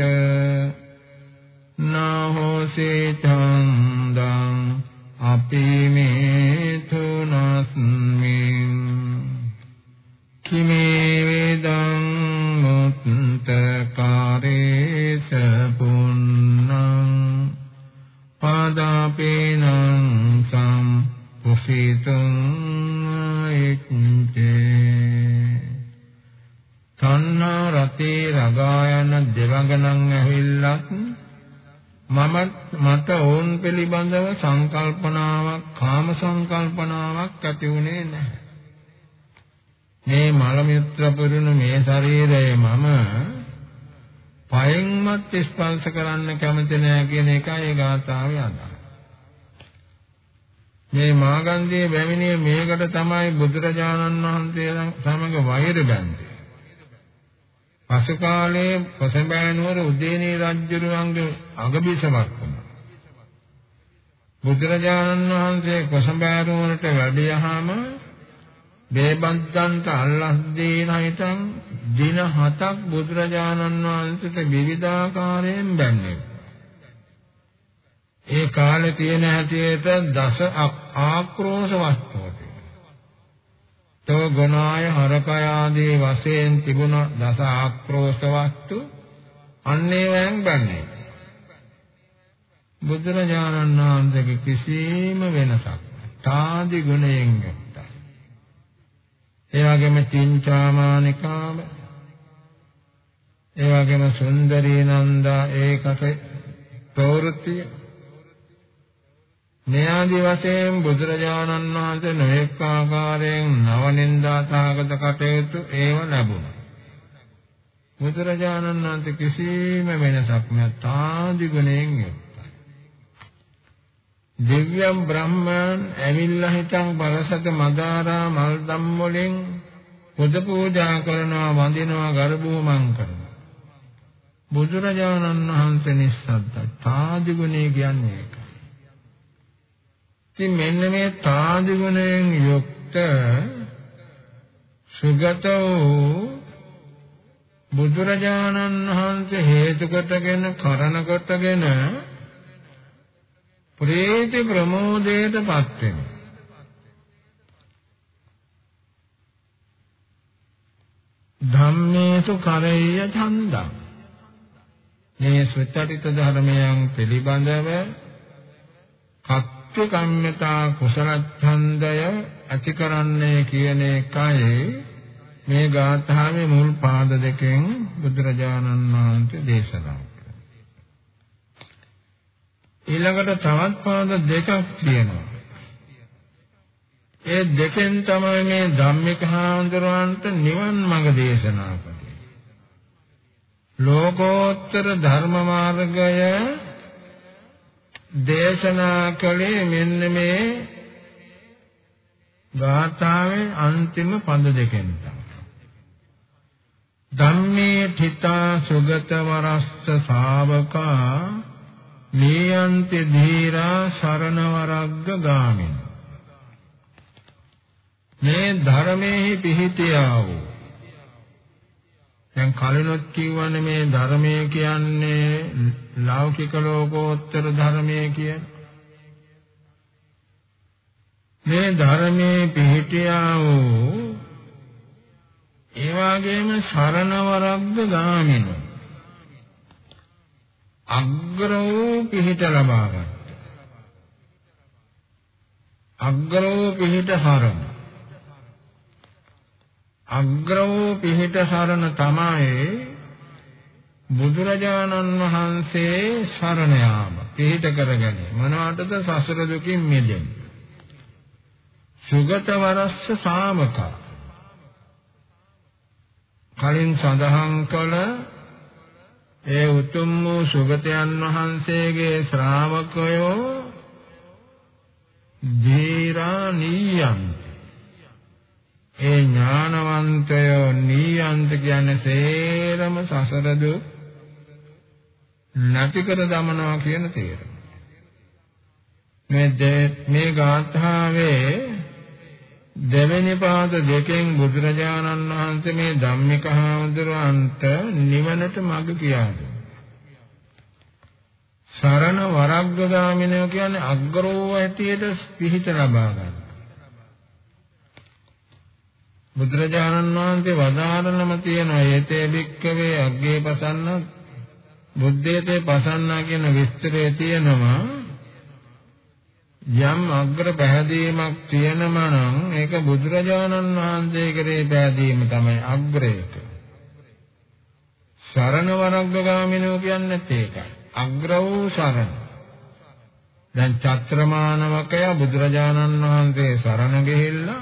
නහෝසේ තන්දං අපි මේ තුනස්මින් කිමේ වේදං මුත්තකාරේස පුන්නං පාදාපේනං සම් කුසිතුං එක්තේ තණ්හා රතේ රගා යන දෙවඟනන් ඇවිල්ලත් මම මට ඕන් පිළිබඳව සංකල්පනාවක් කාම සංකල්පනාවක් ඇති වුණේ නැහැ. මේ මල මිත්‍ර පුරුණු මේ ශරීරය මම පයෙන්වත් ස්පර්ශ කරන්න කැමති නැහැ කියන එකයි ගාථාවේ අදහස. මේ මාගන්ධයේ බැමිණිය මේකට තමයි බුදුරජාණන් වහන්සේ සමග වෛර බැඳේ. පසු කාලයේ පසඹෑනුවර උදේනී රජුරුවන්ගේ අගබිසමක් වුණා. බුදුරජාණන් වහන්සේ කොසඹෑනුවරට වැඩියහම බේබන්තන්ට අල්ලස් දීන හිටන් දින හතක් බුදුරජාණන් වහන්සේට විවිධාකාරයෙන් බැන්නේ. ඒ කාලේ තියෙන හැටියට දස ආක්‍රෝෂ වස්තුව තෝ ගුණාය හරකය ආදී වශයෙන් තිබුණ දස ආක්‍රෝෂ වස්තු අන්නේ වයන් බන්නේ. බුදුරජාණන් වහන්සේගේ කිසිම වෙනසක් තාදි ගුණයෙන් යුක්තයි. ඒ වගේම චින්චාමානිකාම ඒ වගේම සුන්දරී නන්දා ඒකට ප්‍රවෘත්තිය මේ ආදි වශයෙන් බුදුරජාණන් වහන්සේ නොඑක ආකාරයෙන් නවනින්දාතාගත කටයුතු ඒව ලැබුණා. බුදුරජාණන් වහන්සේ කිසිම වෙනසක් නැත් ආදි ගුණයෙන් යුක්තයි. දිව්‍යම් බ්‍රහ්මයන් ඇවිල්ලා හිටන් බලසත මදාරා මල් දම් වලින් පුද පූජා කරනවා වඳිනවා ගර්භෝමං කරනවා. බුදුරජාණන් වහන්සේ නිස්සද්දයි. ආදි ගුණය කියන්නේ ඒක. ඉතින් මෙන්න මේ තාදි ගුණයෙන් යුක්ත සුගත වූ බුදුරජාණන් වහන්සේ හේතු කොටගෙන කරණ කොටගෙන ප්‍රීති ප්‍රමෝදයටපත් වෙනවා. ධම්මේසු කරෙය්‍ය ඡන්දං මේ සුත්තටිත ධර්මයන් පිළිබඳව කත් සත්‍ය කම්මතා කුසල ඡන්දය ඇති කරන්නේ කියන එකයි මේ ගාථාවේ මුල් පාද දෙකෙන් බුදුරජාණන් වහන්සේ දේශනා කළා. ඊළඟට තවත් පාද දෙකක් තියෙනවා. ඒ දෙකෙන් තමයි මේ ධම්මික හාමුදුරන්ට නිවන් මඟ දේශනා කළේ. ලෝකෝත්තර ධර්ම මාර්ගය දේශනා කළේ මෙන්න මේ ගාථාවේ අන්තිම පද දෙකෙන් තමයි. ධම්මේ තිතා සුගත වරස්ස ශාවකා නීයන්ති ධීරා සරණ වරග්ග ගාමින මේ ධර්මයේ පිහිටියා වූ දැන් කලිනොත් කියවනේ මේ ධර්මය කියන්නේ ලෞකික ලෝකෝත්තර ධර්මය කියන්නේ. මේ ධර්මයේ පිහිටියා වූ ඒ වගේම සරණ වරග්ග ගාමින අග්‍ර වූ පිහිට ලබා ගන්න. අග්‍ර වූ පිහිට සරණ අග්‍ර වූ පිහිට සරණ තමයි බුදුරජාණන් වහන්සේ සරණ යාම පිහිට කරගන්නේ මොනවටද සසර දුකින් මිදෙන්න? සුගත වරස්ස සාමක. කලින් සඳහන් කළ ඒ උතුම් වූ සුගතයන් වහන්සේගේ ශ්‍රාවකයෝ ධීරා නීයන්ති ඒ ඥානවන්තයෝ නීයන්ත කියන්නේ සේරම සසර දුක් නැති කර දමනවා කියන තේරුම. මේ මේ ගාථාවේ දෙවෙනි පාද දෙකෙන් බුදුරජාණන් වහන්සේ මේ ධම්මික හාමුදුරුවන්ට නිවනට මඟ කියා දුන්නා. සරණ වරග්ගගාමිනෝ කියන්නේ අග්‍රෝ ඇටියට පිහිට ලබා ගන්න. බුදුරජාණන් වහන්සේ වදාරනම තියෙනවා ඒතේ භික්කවේ අග්ගේ පසන්න බුද්ධේතේ පසන්නා කියන විස්තරය තියෙනවා යම් අග්‍ර පැහැදීමක් තියෙනවා නම් ඒක බුදුරජාණන් වහන්සේ කරේ පැහැදීම තමයි අග්‍රේක. සරණ වරග්ගගාමිනෝ කියන්නේ ඒකයි. අග්‍ර වූ සරණ. දැන් චත්‍රමානවකය බුදුරජාණන් වහන්සේ සරණ ගිහිල්ලා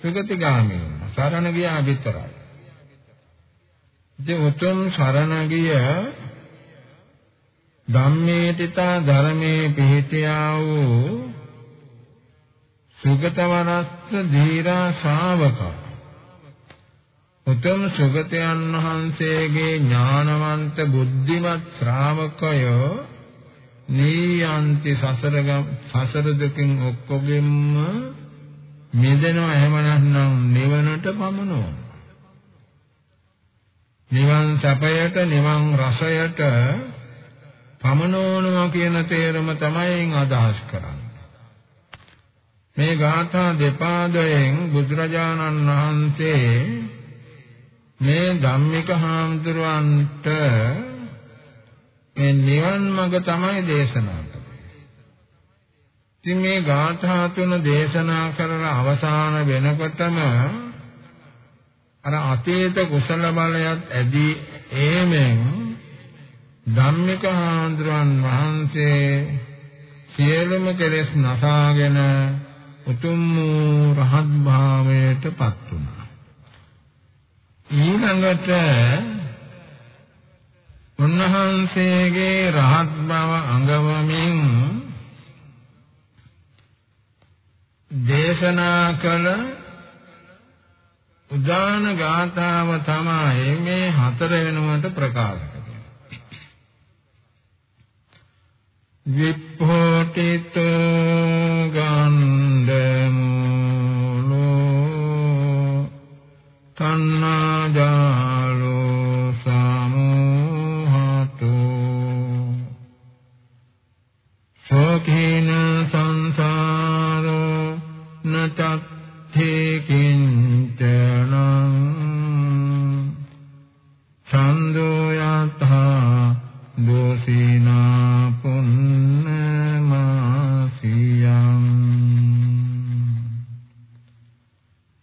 සුගතිගාමී වුණා. සරණ ගියා විතරයි. ඉතින් උතුම් සරණ ගිය ධම්මේ තිතා ධර්මේ පිහිටියා වූ සුගතවනස්ස ධීරා ශාවක උතුම් සුගතයන් වහන්සේගේ ඥානවන්ත බුද්ධිමත් ශ්‍රාවකයෝ නීයන්ති සසර සසර දුකින් ඔක්කොගෙම මිදෙනවා එහෙම නැත්නම් නිවනට පමනෝ නිවන් සැපයට නිවන් රසයට පමනෝනවා කියන තේරුම තමයි අදහස් කරන්නේ මේ ගාථා දෙපාදයෙන් බුදුරජාණන් වහන්සේ මේ ධම්මික හාමුදුරුවන්ට මේ නිවන් මඟ තමයි දේශනා කළේ. ඉතින් මේ ගාථා තුන දේශනා කරලා අවසාන වෙනකොටම අර අතීත කුසල බලයත් ඇදී ඒමෙන් ධම්මික හාමුදුරන් වහන්සේ සියලුම කෙලෙස් නසාගෙන උතුම් වූ රහත් භාවයට පත් වුණා. ඊළඟට උන්වහන්සේගේ රහත් බව අඟවමින් දේශනා කළ උදාන ගාථාව තමයි මේ හතර වෙනුවට ප්‍රකාශ කරන්නේ. විප්පෝටිතෝ ගන්ධමූලෝ තණ්හාජාලෝ සමෝහතෝ සෝඛේන නතත්තේ කිංචනං ඡන්தோ යතහා දෝසීනා පුන්නමාසියං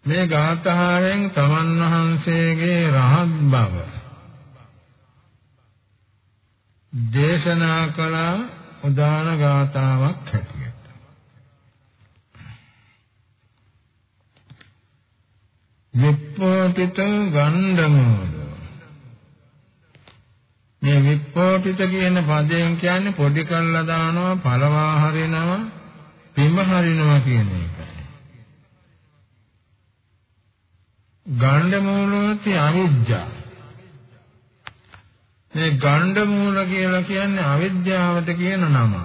මේ ගාථාවෙන් තමන් වහන්සේගේ රහත් බව දේශනා කළ උදාන ගාථාවක් හැටියට. විප්පෝතිත ගණ්ඩමෝද මේ විප්පෝතිත කියන පදයෙන් කියන්නේ පොඩි කල්ලා දානවා පළවා හරිනවා පිඹ හරිනවා කියන එකයි ගණ්ඩ මූලෝති අවිද්‍යාව. මේ ගණ්ඩ මූල කියලා කියන්නේ අවිද්‍යාවට කියන නමක්.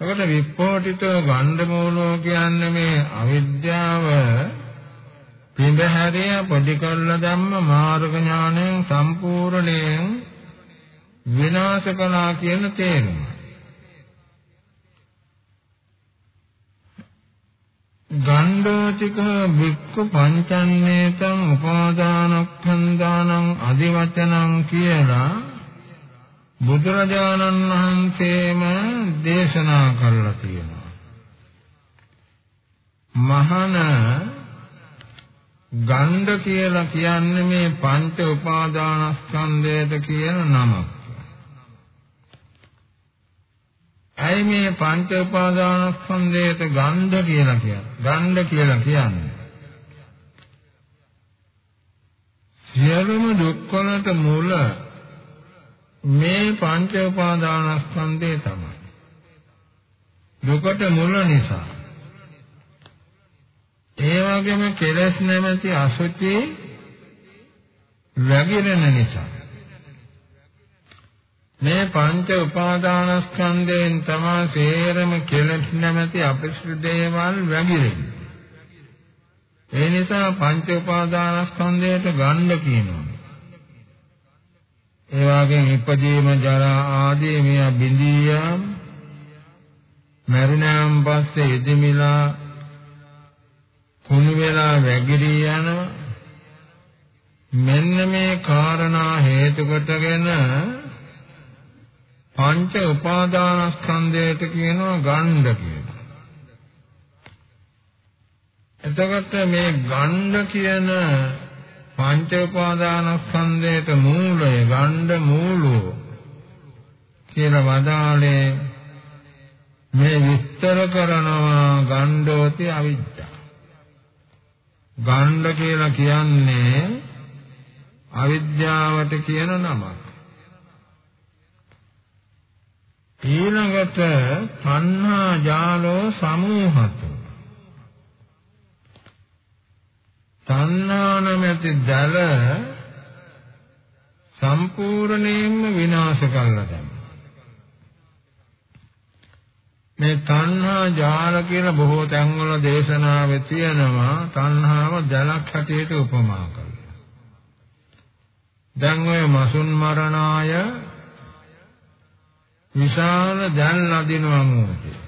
එතකොට විප්පෝටිතෝ ගණ්ඩ මූලෝ කියන්නේ මේ අවිද්‍යාව පිඹහැරිය පොඩි කල්ල ධම්ම මාර්ග ඥාණයෙන් සම්පූර්ණයෙන් විනාශ කළා කියන තේරුම. ගණ්ඩෝතික වික්ඛු පංචන්නේතං උපාදානක්ඛන්දානං අදිවචනං කියලා බුදුරජාණන් වහන්සේම දේශනා කළා තියෙනවා. මහන ගණ්ඩ කියලා කියන්නේ මේ පංච උපාදානස්කන්ධයට කියන නමක්. ඇයි මේ පංච උපාදානස්කන්ධයට ගන්ධ කියලා කියන්නේ? ගන්ධ කියලා කියන්නේ. සියලුම දුක්වලට මුල මේ පංච උපාදානස්කන්ධය තමයි. දුකට මුල නිසා. ඒ වගේම කෙලස් නැමැති අසුචි වැగిරෙන නිසා. මේ පංච උපාදානස්කන්ධයෙන් තමයි සේරම කෙලෙස් නැමැති අපිරිසුදු දේවල් වැగిරෙන්නේ. ඒ නිසා පංච උපාදානස්කන්ධයට ගන්න කියනවා. ඒ වගේම ඉපදීම ජරා ආදී මේ බිඳියම් මරුණාන් පස්සේ ඉදිමිලා කුණු වෙලා වැగిරී යනවා මෙන්න මේ කාරණා හේතු කොටගෙන පංච උපාදානස්කන්ධයට කියනවා ගණ්ඩ කියලා. එතකොට මේ ගණ්ඩ කියන පංච උපාදානස්කන්ධයට මූලය ගණ්ඩ මූලෝ කියලා වදාලේ මේ විස්තර කරනවා ගණ්ඩෝති අවිද්‍යාව. ගණ්ඩ කියලා කියන්නේ අවිද්‍යාවට කියන නමක්. ඊළඟට තණ්හා ජාලෝ සමූහතු තණ්හා නැමැති දල සම්පූර්ණයෙන්ම විනාශ කළා දැන් මේ තණ්හා ජාල කියලා බොහෝ තැන්වල දේශනාවේ තියෙනවා තණ්හාව ජලක් හැටියට උපමා කරලා දැන් ඔය මසුන් මරණාය විශාල දැල් නදිනවා මොකද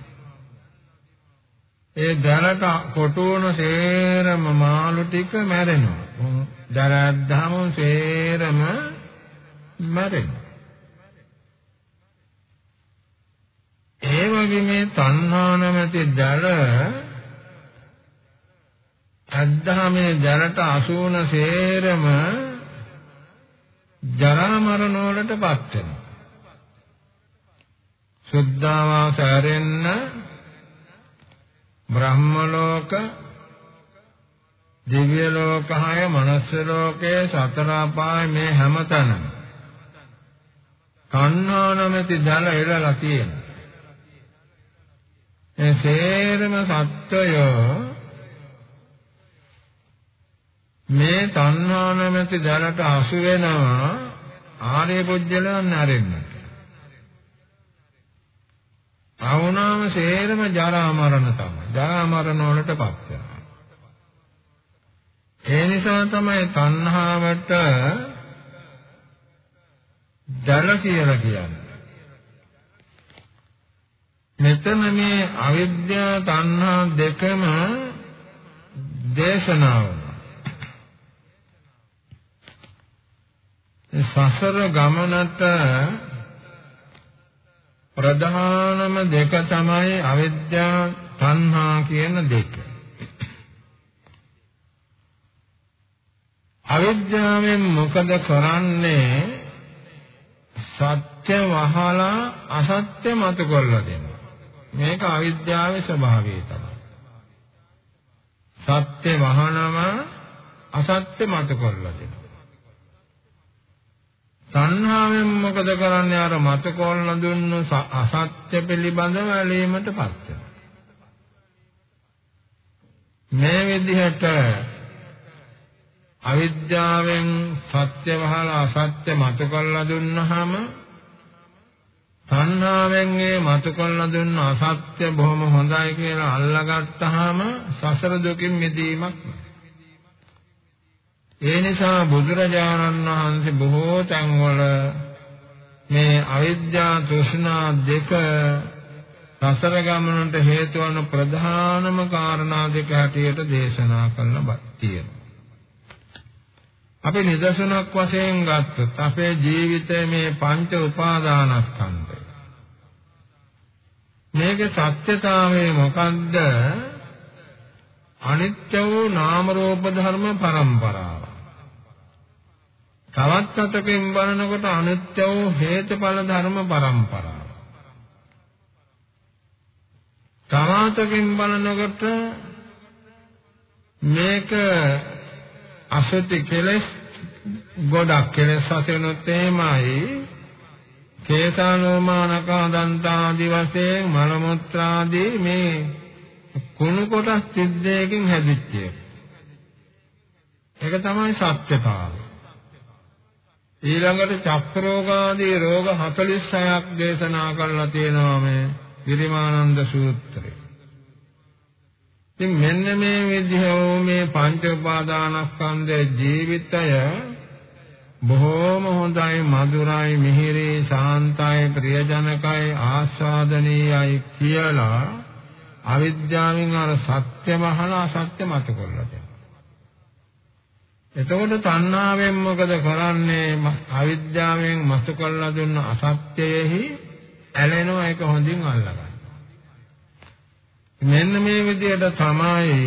ඒ දැලට කොටු වුණ සේරම මාළු ටික මැරෙනවා. දැලද්දාම සේරම මැරෙනවා. ඒ වගේ මේ තණ්හා නැමැති දැල අද්දාමේ දැලට අසුන සේරම ජරා මරණ වලටපත් වෙනවා. සුද්ධාවාස ඇරෙන්න බ්‍රහ්ම ලෝක දිව්‍ය ලෝකය මනස් ලෝකයේ සතර අපාය මේ හැමතැනම කන්නා නැමැති දල එළලා තියෙනවා ඒ සේරම සත්වයෝ මේ තණ්හා නැමැති දලට අසු වෙනවා ආර්ය පුජ්‍යලයන් නැරෙන්නට ආවුනාම සේරම ජරා මරණ තමයි. ජරා මරණ වලටපත් වෙනවා. ඒ නිසා තමයි තණ්හාවට ජල කියලා කියන්නේ. මෙතන මේ අවිද්‍යා තණ්හා දෙකම දේශනාව සසර ගමනට ප්‍රධානම දෙක තමයි අවිද්‍යා තණ්හා කියන දෙක. අවිද්‍යාවෙන් මොකද කරන්නේ? සත්‍ය වහලා අසත්‍ය මත කරලා දෙනවා. මේක අවිද්‍යාවේ ස්වභාවය තමයි. සත්‍ය වහනම අසත්‍ය මත කරලා දෙනවා. තණ්හාවෙන් මොකද කරන්නේ අර මත කොල්ල දුන්නු අසත්‍ය පිළිබඳව ඇලීමටපත් වෙනවා. මේ විදිහට අවිද්‍යාවෙන් සත්‍ය වහලා අසත්‍ය මත කොල්ල දුන්නාම තණ්හාවෙන් ඒ මත කොල්ල දුන්න අසත්‍ය බොහොම හොඳයි කියලා අල්ලගත්තාම සසර දුකින් මිදීමක් නෑ. ඒ නිසා බුදුරජාණන් වහන්සේ බොහෝ තැන්වල මේ අවිද්‍යා තෘෂ්ණා දෙක සසර ගමනට හේතු වන ප්‍රධානම කාරණා දෙක හැටියට දේශනා කරලා තියෙනවා. අපි නිදර්ශනක් වශයෙන් ගත්තොත් අපේ ජීවිතයේ මේ පංච උපාදානස්කන්ධය. මේකේ සත්‍යතාවය මොකද්ද? අනිත්‍ය වූ නාම රූප ධර්ම පරම්පරාව. තවත් අතකින් බලනකොට අනිත්‍ය වූ හේතුඵල ධර්ම පරම්පරාව. තවාතකින් බලනකොට මේක අසති කෙලස් ගොඩක් කෙලස් වශයෙන්ත් එහෙමයි කේසානෝමානකා දන්තා ආදි වශයෙන් මල මුත්‍රාදී මේ කුණු කොටස් 32කින් හැදිච්ච එක. ඒක තමයි සත්‍යතාවය. ඊළඟට චක්‍රෝගාදී රෝග 46ක් දේශනා කරලා තියෙනවා මේ විරිමානන්ද සූත්‍රයේ. ඉතින් මෙන්න මේ විදිහ මේ පංච උපාදානස්කන්ධයේ ජීවිතය බොහෝම හොඳයි මధుරයි මිහිරි ශාන්තයි ප්‍රියජනකයි ආස්වාදනීයයි කියලා අවිද්‍යාවෙන් අර සත්‍ය මහලා සත්‍ය මත කරලා එතකොට තණ්හාවෙන් මොකද කරන්නේ? අවිද්‍යාවෙන් මතු කළා දුන්න අසත්‍යයෙහි ඇලෙනවා ඒක හොඳින් අල්ලගන්න. මෙන්න මේ විදිහට තමයි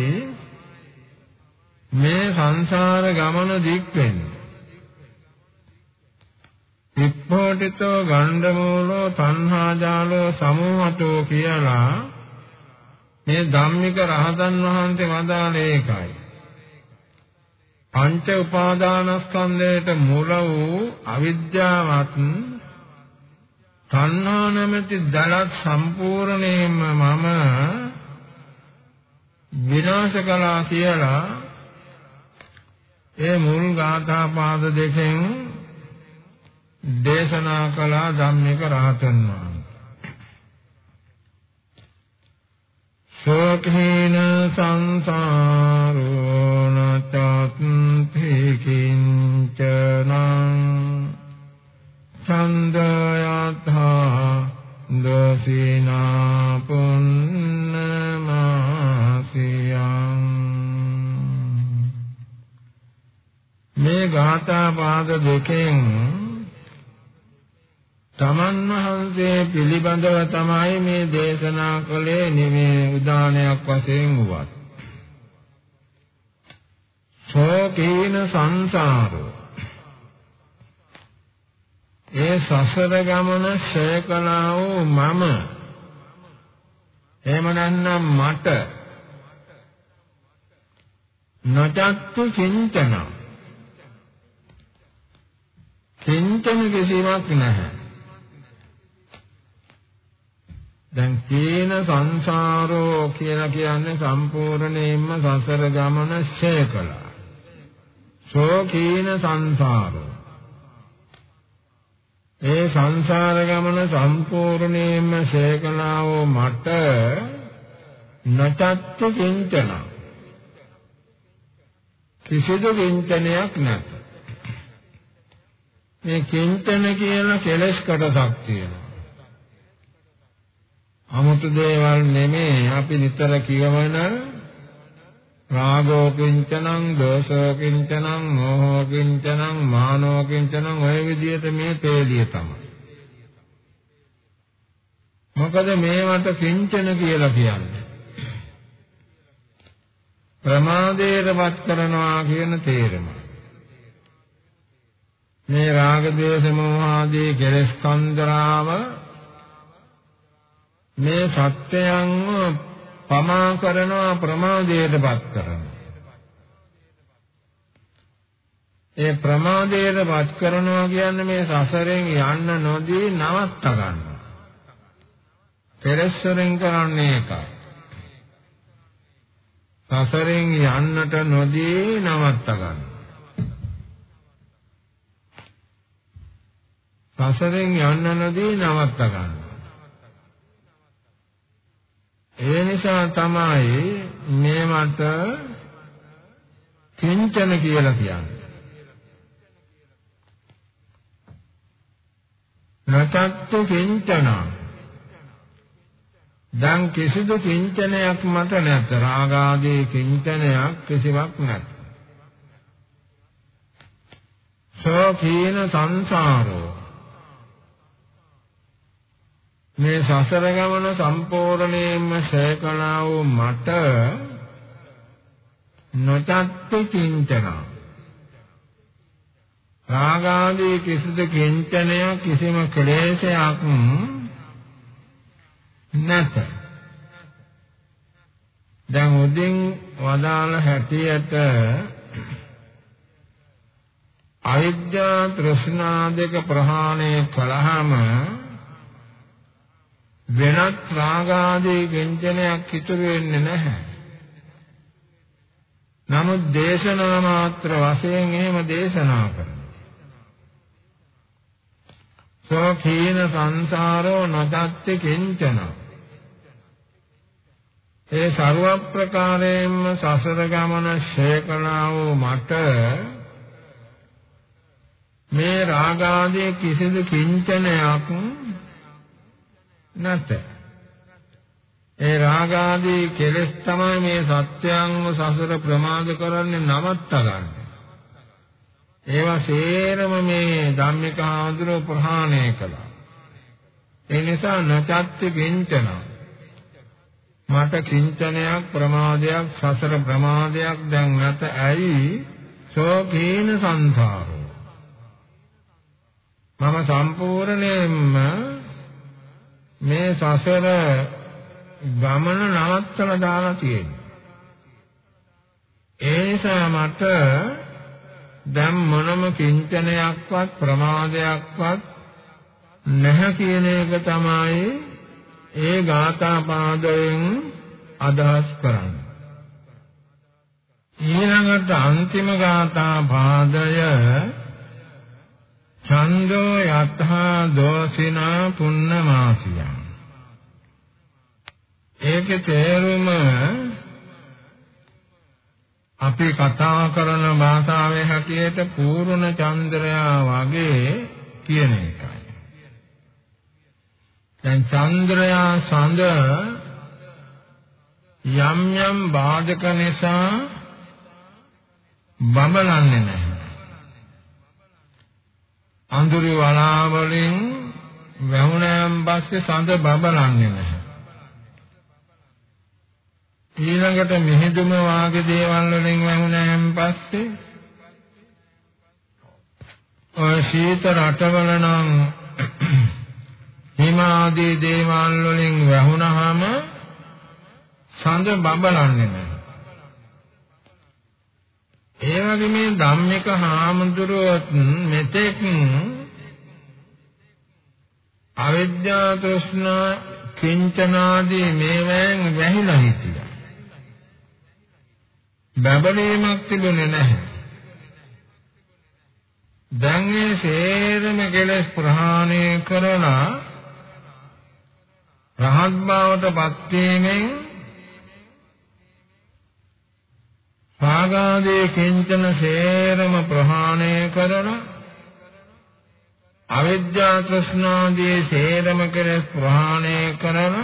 මේ සංසාර ගමන දික් වෙන්නේ. විප්පෝටිතෝ ගණ්ඩමූලෝ තණ්හාජාලෝ සමෝහතෝ කියලා මේ ධම්මික රහතන් වහන්සේ වදාළේ ඒකයි. පංච උපාදානස්කන්ධයට මුල වූ අවිද්‍යාවත් තණ්හා නැමැති දලත් සම්පූර්ණයෙන්ම මම විනාශ කළා කියලා ඒ මුල් ගාථා පාද දෙකෙන් දේශනා කළා ධම්මික රහතන් සෝකේන සංසාරෝන චත්ථිකින්චනං ඡන්දයත්ථා දසිනා පුන්නමාසියං මේ ඝාතා පාද දෙකෙන් තමන් වහන්සේ පිළිබඳව තමයි මේ දේශනා කළේ නෙමේ උදානයක් වශයෙන් වුවත්. සෝකීන සංසාරෝ. ඒ සසර ගමන ශේකලා වූ මම එහෙම නැත්නම් මට නොචත්තු චින්තන චින්තන කිසිවක් නැහැ. දැන් කේන සංසාරෝ කියලා කියන්නේ සම්පූර්ණයෙන්ම සසර ගමන ශේකලා සෝ කේන සංසාරෝ. ඒ සංසාර ගමන සම්පූර්ණයෙන්ම ශේකලා වූ මට නචත්ත කිංචන කිසිදු කිංචනයක් නැත. මේ කිංචන කියලා කෙලස් කොටසක් තියෙනවා. 아무තු දේවල් නෙමේ අපි නිතර කියවන රාගෝ කිංචනං දෝෂෝ කිංචනං මෝහෝ කිංචනං මානෝ කිංචනං ඔය විදිහට මේ තේලිය තමයි. මොකද මේවට කිංචන කියලා කියන්නේ? ප්‍රමාදයටපත් කරනවා කියන තේරුම. මේ රාග දේශ මොහ ආදී කෙලෙස් කන්දරාව මේ සත්‍යයන්ව පමා කරනවා ප්‍රමාදයටපත් කරනවා. ඒ ප්‍රමාදයටපත් කරනවා කියන්නේ මේ සසරෙන් යන්න නොදී නවත්ත ගන්නවා. පෙරස්සරෙන් කරන්නේ ඒකයි. සසරෙන් යන්නට නොදී නවත්ත ගන්නවා. සසරෙන් යන්න නොදී නවත්ත ගන්නවා. ඒ නිසා තමයි මේවට කිංචන කියලා කියන්නේ. නතත්තු කිංචන. දැන් කිසිදු කිංචනයක් මත නැත. රාගාදී කිංචනයක් කිසිවක් නැත. සෝ කීන සංසාරෝ. මේ සසර ගමන සම්පූර්ණයෙන්ම ශේකලා වූ මට නොචත්තු චින්තන රාගාදී කිසිද කිංචනය කිසිම ක්ලේශයක් නැත. දැන් උදින් වදාළ හැටියට අවිද්‍යා තෘෂ්ණා දෙක ප්‍රහාණය කළාම වෙනත් රාගාදී කිංචනයක් ඉතුරු වෙන්නේ නැහැ. නමුත් දේශනා මාත්‍ර වශයෙන් එහෙම දේශනා කරනවා. සෝඛීන සංසාරෝ නදත්ති කිංචන. ඒ ਸਰව ප්‍රකාරයෙන්ම සසර ගමන ශේකනා වූ මට මේ රාගාදී කිසිදු කිංචනයක් නැත. ඒ රාගාදී කෙලෙස් තමයි මේ සත්‍යයන්ව සසර ප්‍රමාද කරන්නේ නවත්ත ගන්න. ඒවා සේරම මේ ධම්මික ආඳුර ප්‍රහාණය කළා. ඒ නිසා නචත්ති කිංචන මට කිංචනයක් ප්‍රමාදයක් සසර ප්‍රමාදයක් දැන් නැත ඇයි සෝකීන සංසාරෝ මම සම්පූර්ණයෙන්ම මේ සසර ගමන නවත්තලා දාලා තියෙනවා. ඒ නිසා මට දැන් මොනම කිංචනයක්වත් ප්‍රමාදයක්වත් නැහැ කියන එක තමයි ඒ ගාථා පාදයෙන් අදහස් කරන්නේ. ඊළඟට අන්තිම ගාථා පාදය ඡන්தோ යත්හා දෝසිනා පුන්නමාසියං ඒකේ තේරුම අපි කතා කරන භාෂාවේ හැටියට පූර්ණ චන්ද්‍රයා වගේ කියන එකයි. දැන් චන්ද්‍රයා සඳ යම් යම් බාධක නිසා බබලන්නේ නැහැ. අඳුරු වලාවලින් වැහුණාන් පස්සේ සඳ බබලන්නේ නැහැ. ඊළඟට මිහිදුම වාගේ දේවල් වලින් වැහුණාන් පස්සේ ඔය සීත රටවල නම් හිම ආදී දේවල් වලින් වැහුණාම සඳ බබලන්නේ නැහැ. ඒ වගේ මේ ධම්මික හාමුදුරුවොත් මෙතෙක් අවිද්‍යා තෘෂ්ණා කිංචනාදී මේවෙන් වැහිලා හිටියා. බබලීමක් තිබුණේ නැහැ. දැන් මේ සේරම කෙලෙස් ප්‍රහාණය කරලා රහත් බවට පත් වීමෙන් සාගාදී කිංචන සේරම ප්‍රහාණය කරලා අවිද්‍යා තෘෂ්ණාදී සේරම කෙලෙස් ප්‍රහාණය කරන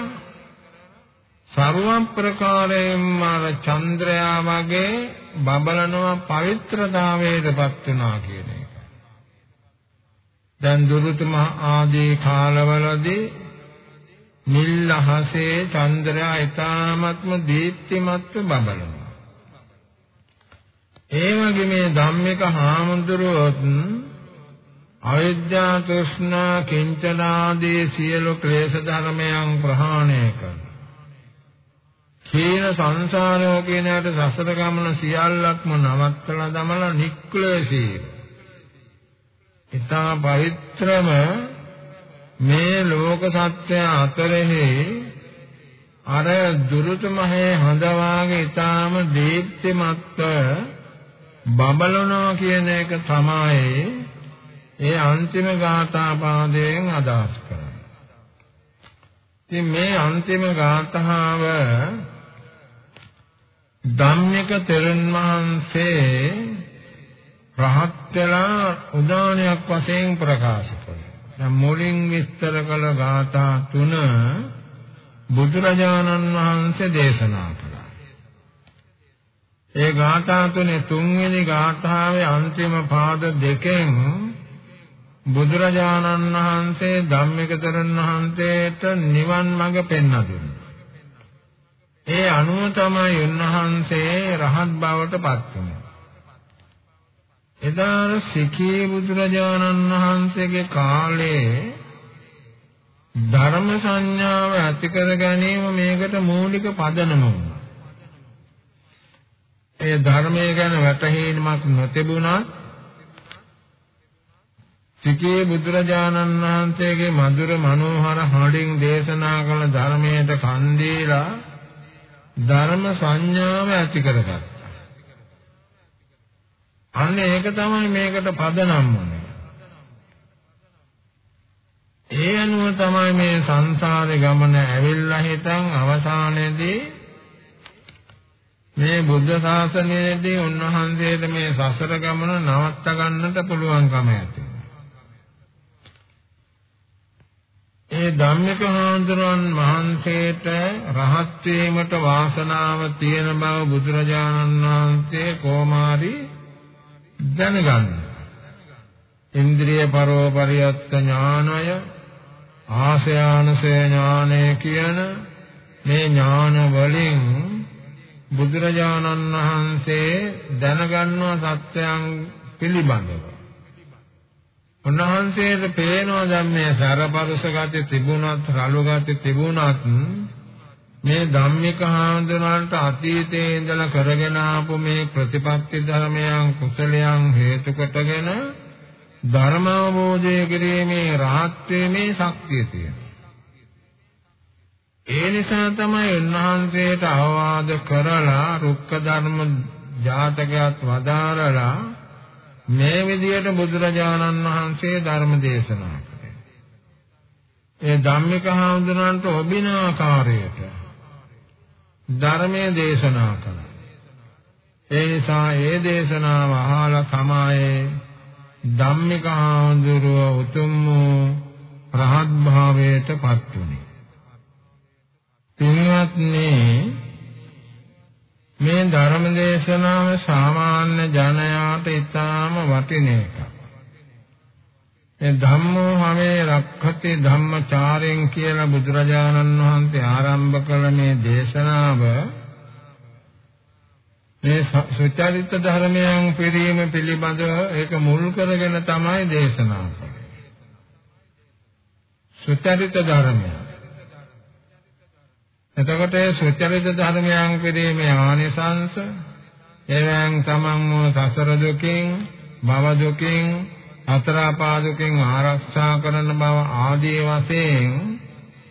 සර්ව ප්‍රකාරයෙන්ම අර චන්ද්‍රයා වගේ බබලනවා පවිත්‍රතාවයටපත් වෙනවා කියන එක. දැන් දුරුතුම ආදී කාලවලදී නිල්හසේ චන්ද්‍රයා ඊ타ත්ම දීප්තිමත්ව බබලනවා. ඒ වගේ මේ ධම්මික හාමුදුරුවොත් අවිද්‍යා තෘෂ්ණා කිංචනාදී සියලු ක්ලේශ ධර්මයන් ප්‍රහාණය කරනවා. සීන සංසාරෝ කියනට සසර ගමන සියල්ලක්ම නවත්තලා දමලා නික්ලේශී. ඊතා පවිත්‍රම මේ ලෝක සත්‍ය අතරෙහි අර දුරුත මහේ හඳ වාගේ ඊටාම දීප්තිමත්ව බබලනවා කියන එක තමයි ඒ අන්තිම ගාථා පාදයෙන් අදහස් කරන්නේ. ඉතින් මේ අන්තිම ගාථාව ධම්මික තෙරුන් වහන්සේ රහත් වෙලා උදානයක් වශයෙන් ප්‍රකාශ කළා. දැන් මුලින් විස්තර කළ ගාථා තුන බුදුරජාණන් වහන්සේ දේශනා කළා. ඒ ගාථා තුනේ තුන්වෙනි ගාථාවේ අන්තිම පාද දෙකෙන් බුදුරජාණන් වහන්සේ ධම්මිකතරන් වහන්සේට නිවන් මඟ පෙන්වා දුන්නා. ඒ අනුව තමයි උන්වහන්සේ රහත් බවට පත් වුනේ. එදාර සිඛී බුදුරජාණන් වහන්සේගේ කාලේ ධර්ම සංඥාව ඇති කර ගැනීම මේකට මූලික පදනම වුණා. ඒ ධර්මයේ ගැන වැටහීමක් නොතිබුණත් සිකේ බුදුරජාණන් වහන්සේගේ මధుර මනෝහර හඬින් දේශනා කළ ධර්මයට කන් දීලා ධර්ම සංඥාව ඇති කරගත්තා. අන්න ඒක තමයි මේකට පදනම් වුනේ. ඒ අනුව තමයි මේ සංසාරේ ගමන ඇවිල්ලා හිටන් අවසානයේදී මේ බුද්ධ ශාසනයේදී උන්වහන්සේට මේ සසර ගමන නවත්ත ගන්නට පුළුවන්කම ඇති. ඒ ධම්මික හාමුදුරන් වහන්සේට රහත් වීමට වාසනාව තියෙන බව බුදුරජාණන් වහන්සේ කොමාරි දැනගන්න. ඉන්ද්‍රිය පරෝපරියත්ත ඥානය ආසයානසේ ඥානය කියන මේ ඥාන වලින් බුදුරජාණන් වහන්සේ දැනගන්නවා සත්‍යයන් පිළිබඳව උන්වහන්සේට පේනවා දැන් මේ සරපරුස ගති තිබුණත් රළු ගති තිබුණත් මේ ධම්මික හාමුදුරන්ට අතීතයේ ඉඳලා කරගෙන ආපු මේ ප්‍රතිපත්ති ධර්මයන් කුසලයන් හේතු කොටගෙන ධර්ම අවබෝධය කිරීමේ රහත් වීමේ ශක්තිය තියෙනවා. ඒ නිසා තමයි උන්වහන්සේට අවවාද කරලා රුක්ක ධර්ම ජාතකයක් වදාරලා මේ විදියට බුදුරජාණන් වහන්සේ ධර්ම දේශනා කළේ. ඒ ධම්මික හාමුදුරන්ට ඔබිනාකාරයට ධර්මයේ දේශනා කළා. ඒ නිසා ඒ දේශනාව අහලා තමයි ධම්මික හාමුදුරුව උතුම් වූ රහත් භාවයට පත් වුනේ. පින්වත්නි මේ ධර්ම දේශනාව සාමාන්‍ය ජනයාට ඉතාම වටින එකක්. ඒ ධම්මෝ හමේ රක්ඛති ධම්මචාරයෙන් කියලා බුදුරජාණන් වහන්සේ ආරම්භ කළ මේ දේශනාව මේ සුචරිත ධර්මයන් පිරීම පිළිබඳව ඒක මුල් කරගෙන තමයි දේශනා කරන්නේ. සුචරිත ධර්මය. එතකොට ඒ සුචරිත ධර්මයන් පිරීමේ ආනිසංස එවෙන් තමන්ව සසර දුකින් භව දුකින් අතරපාදුකින් ආරක්ෂා කරන බව ආදී වශයෙන්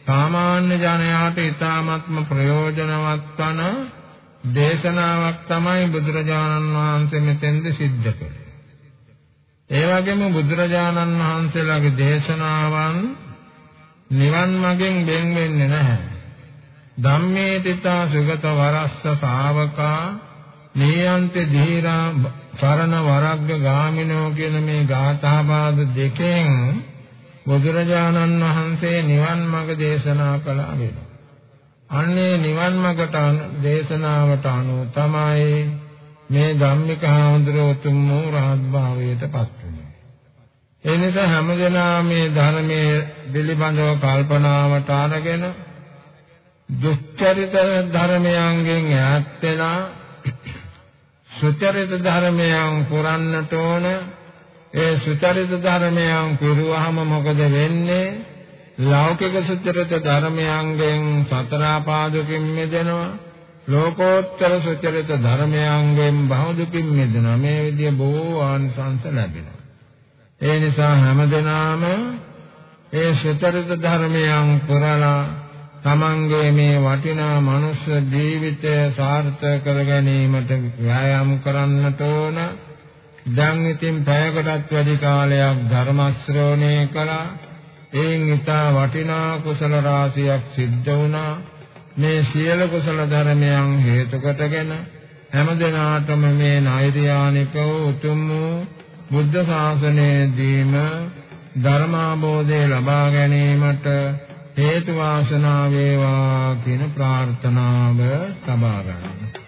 සාමාන්‍ය ජනයාට ඊ타ත්ම ප්‍රයෝජනවත් වන දේශනාවක් තමයි බුදුරජාණන් වහන්සේ මෙතෙන්ද සිද්ධ කළේ. ඒ වගේම බුදුරජාණන් වහන්සේලාගේ දේශනාවන් නිවන් මාගෙන් වෙන් වෙන්නේ නැහැ. ධම්මේ තිතා සුගත වරස්ස ශාවකා නීයන්ති ධීරා සරණ වරග්ග ගාමිනෝ කියන මේ ගාථාපාද දෙකෙන් බුදුරජාණන් වහන්සේ නිවන් මඟ දේශනා කළා වෙනවා. අන්නේ නිවන් මඟට දේශනාවට අනුව තමයි මේ ධම්මික හාමුදුරුවෝ තුන් වූ රහත් භාවයට පත් වුනේ. ඒ නිසා හැමදෙනා මේ ධර්මයේ පිළිබඳව කල්පනාවට අරගෙන දුක්චරිත ධර්මයන්ගෙන් ඈත් වෙලා සුචරිත ධර්මයන් පුරන්නට ඕන. ඒ සුචරිත ධර්මයන් පිරුවහම මොකද වෙන්නේ? ලෞකික සුචරිත ධර්මයන්ගෙන් සතර ආපාදකින් මිදෙනවා. ලෝකෝත්තර සුචරිත ධර්මයන්ගෙන් බහදුකින් මිදෙනවා. මේ විදිය බොහෝ ආනිසංස ලැබෙනවා. ඒ නිසා හැමදෙනාම ඒ සුචරිත ධර්මයන් පුරලා තමන්ගේ මේ වටිනා මනුෂ්‍ය ජීවිතය සාර්ථක කර ගැනීමට ව්‍යායාම කරන්නට ඕන. දැන් ඉතින් පැයකටත් වැඩි කාලයක් ධර්ම ශ්‍රවණය කළා. එයින් ඉතා වටිනා කුසල රාශියක් සිද්ධ වුණා. මේ සියලු කුසල ධර්මයන් හේතු කොටගෙන හැමදෙනාටම මේ නෛර්යානික උතුම් වූ බුද්ධ ශාසනයේදීම ධර්මාභෝධය ලබා ගැනීමට හේතු වාසනා වේවා කියන ප්‍රාර්ථනාව සබා ගන්න.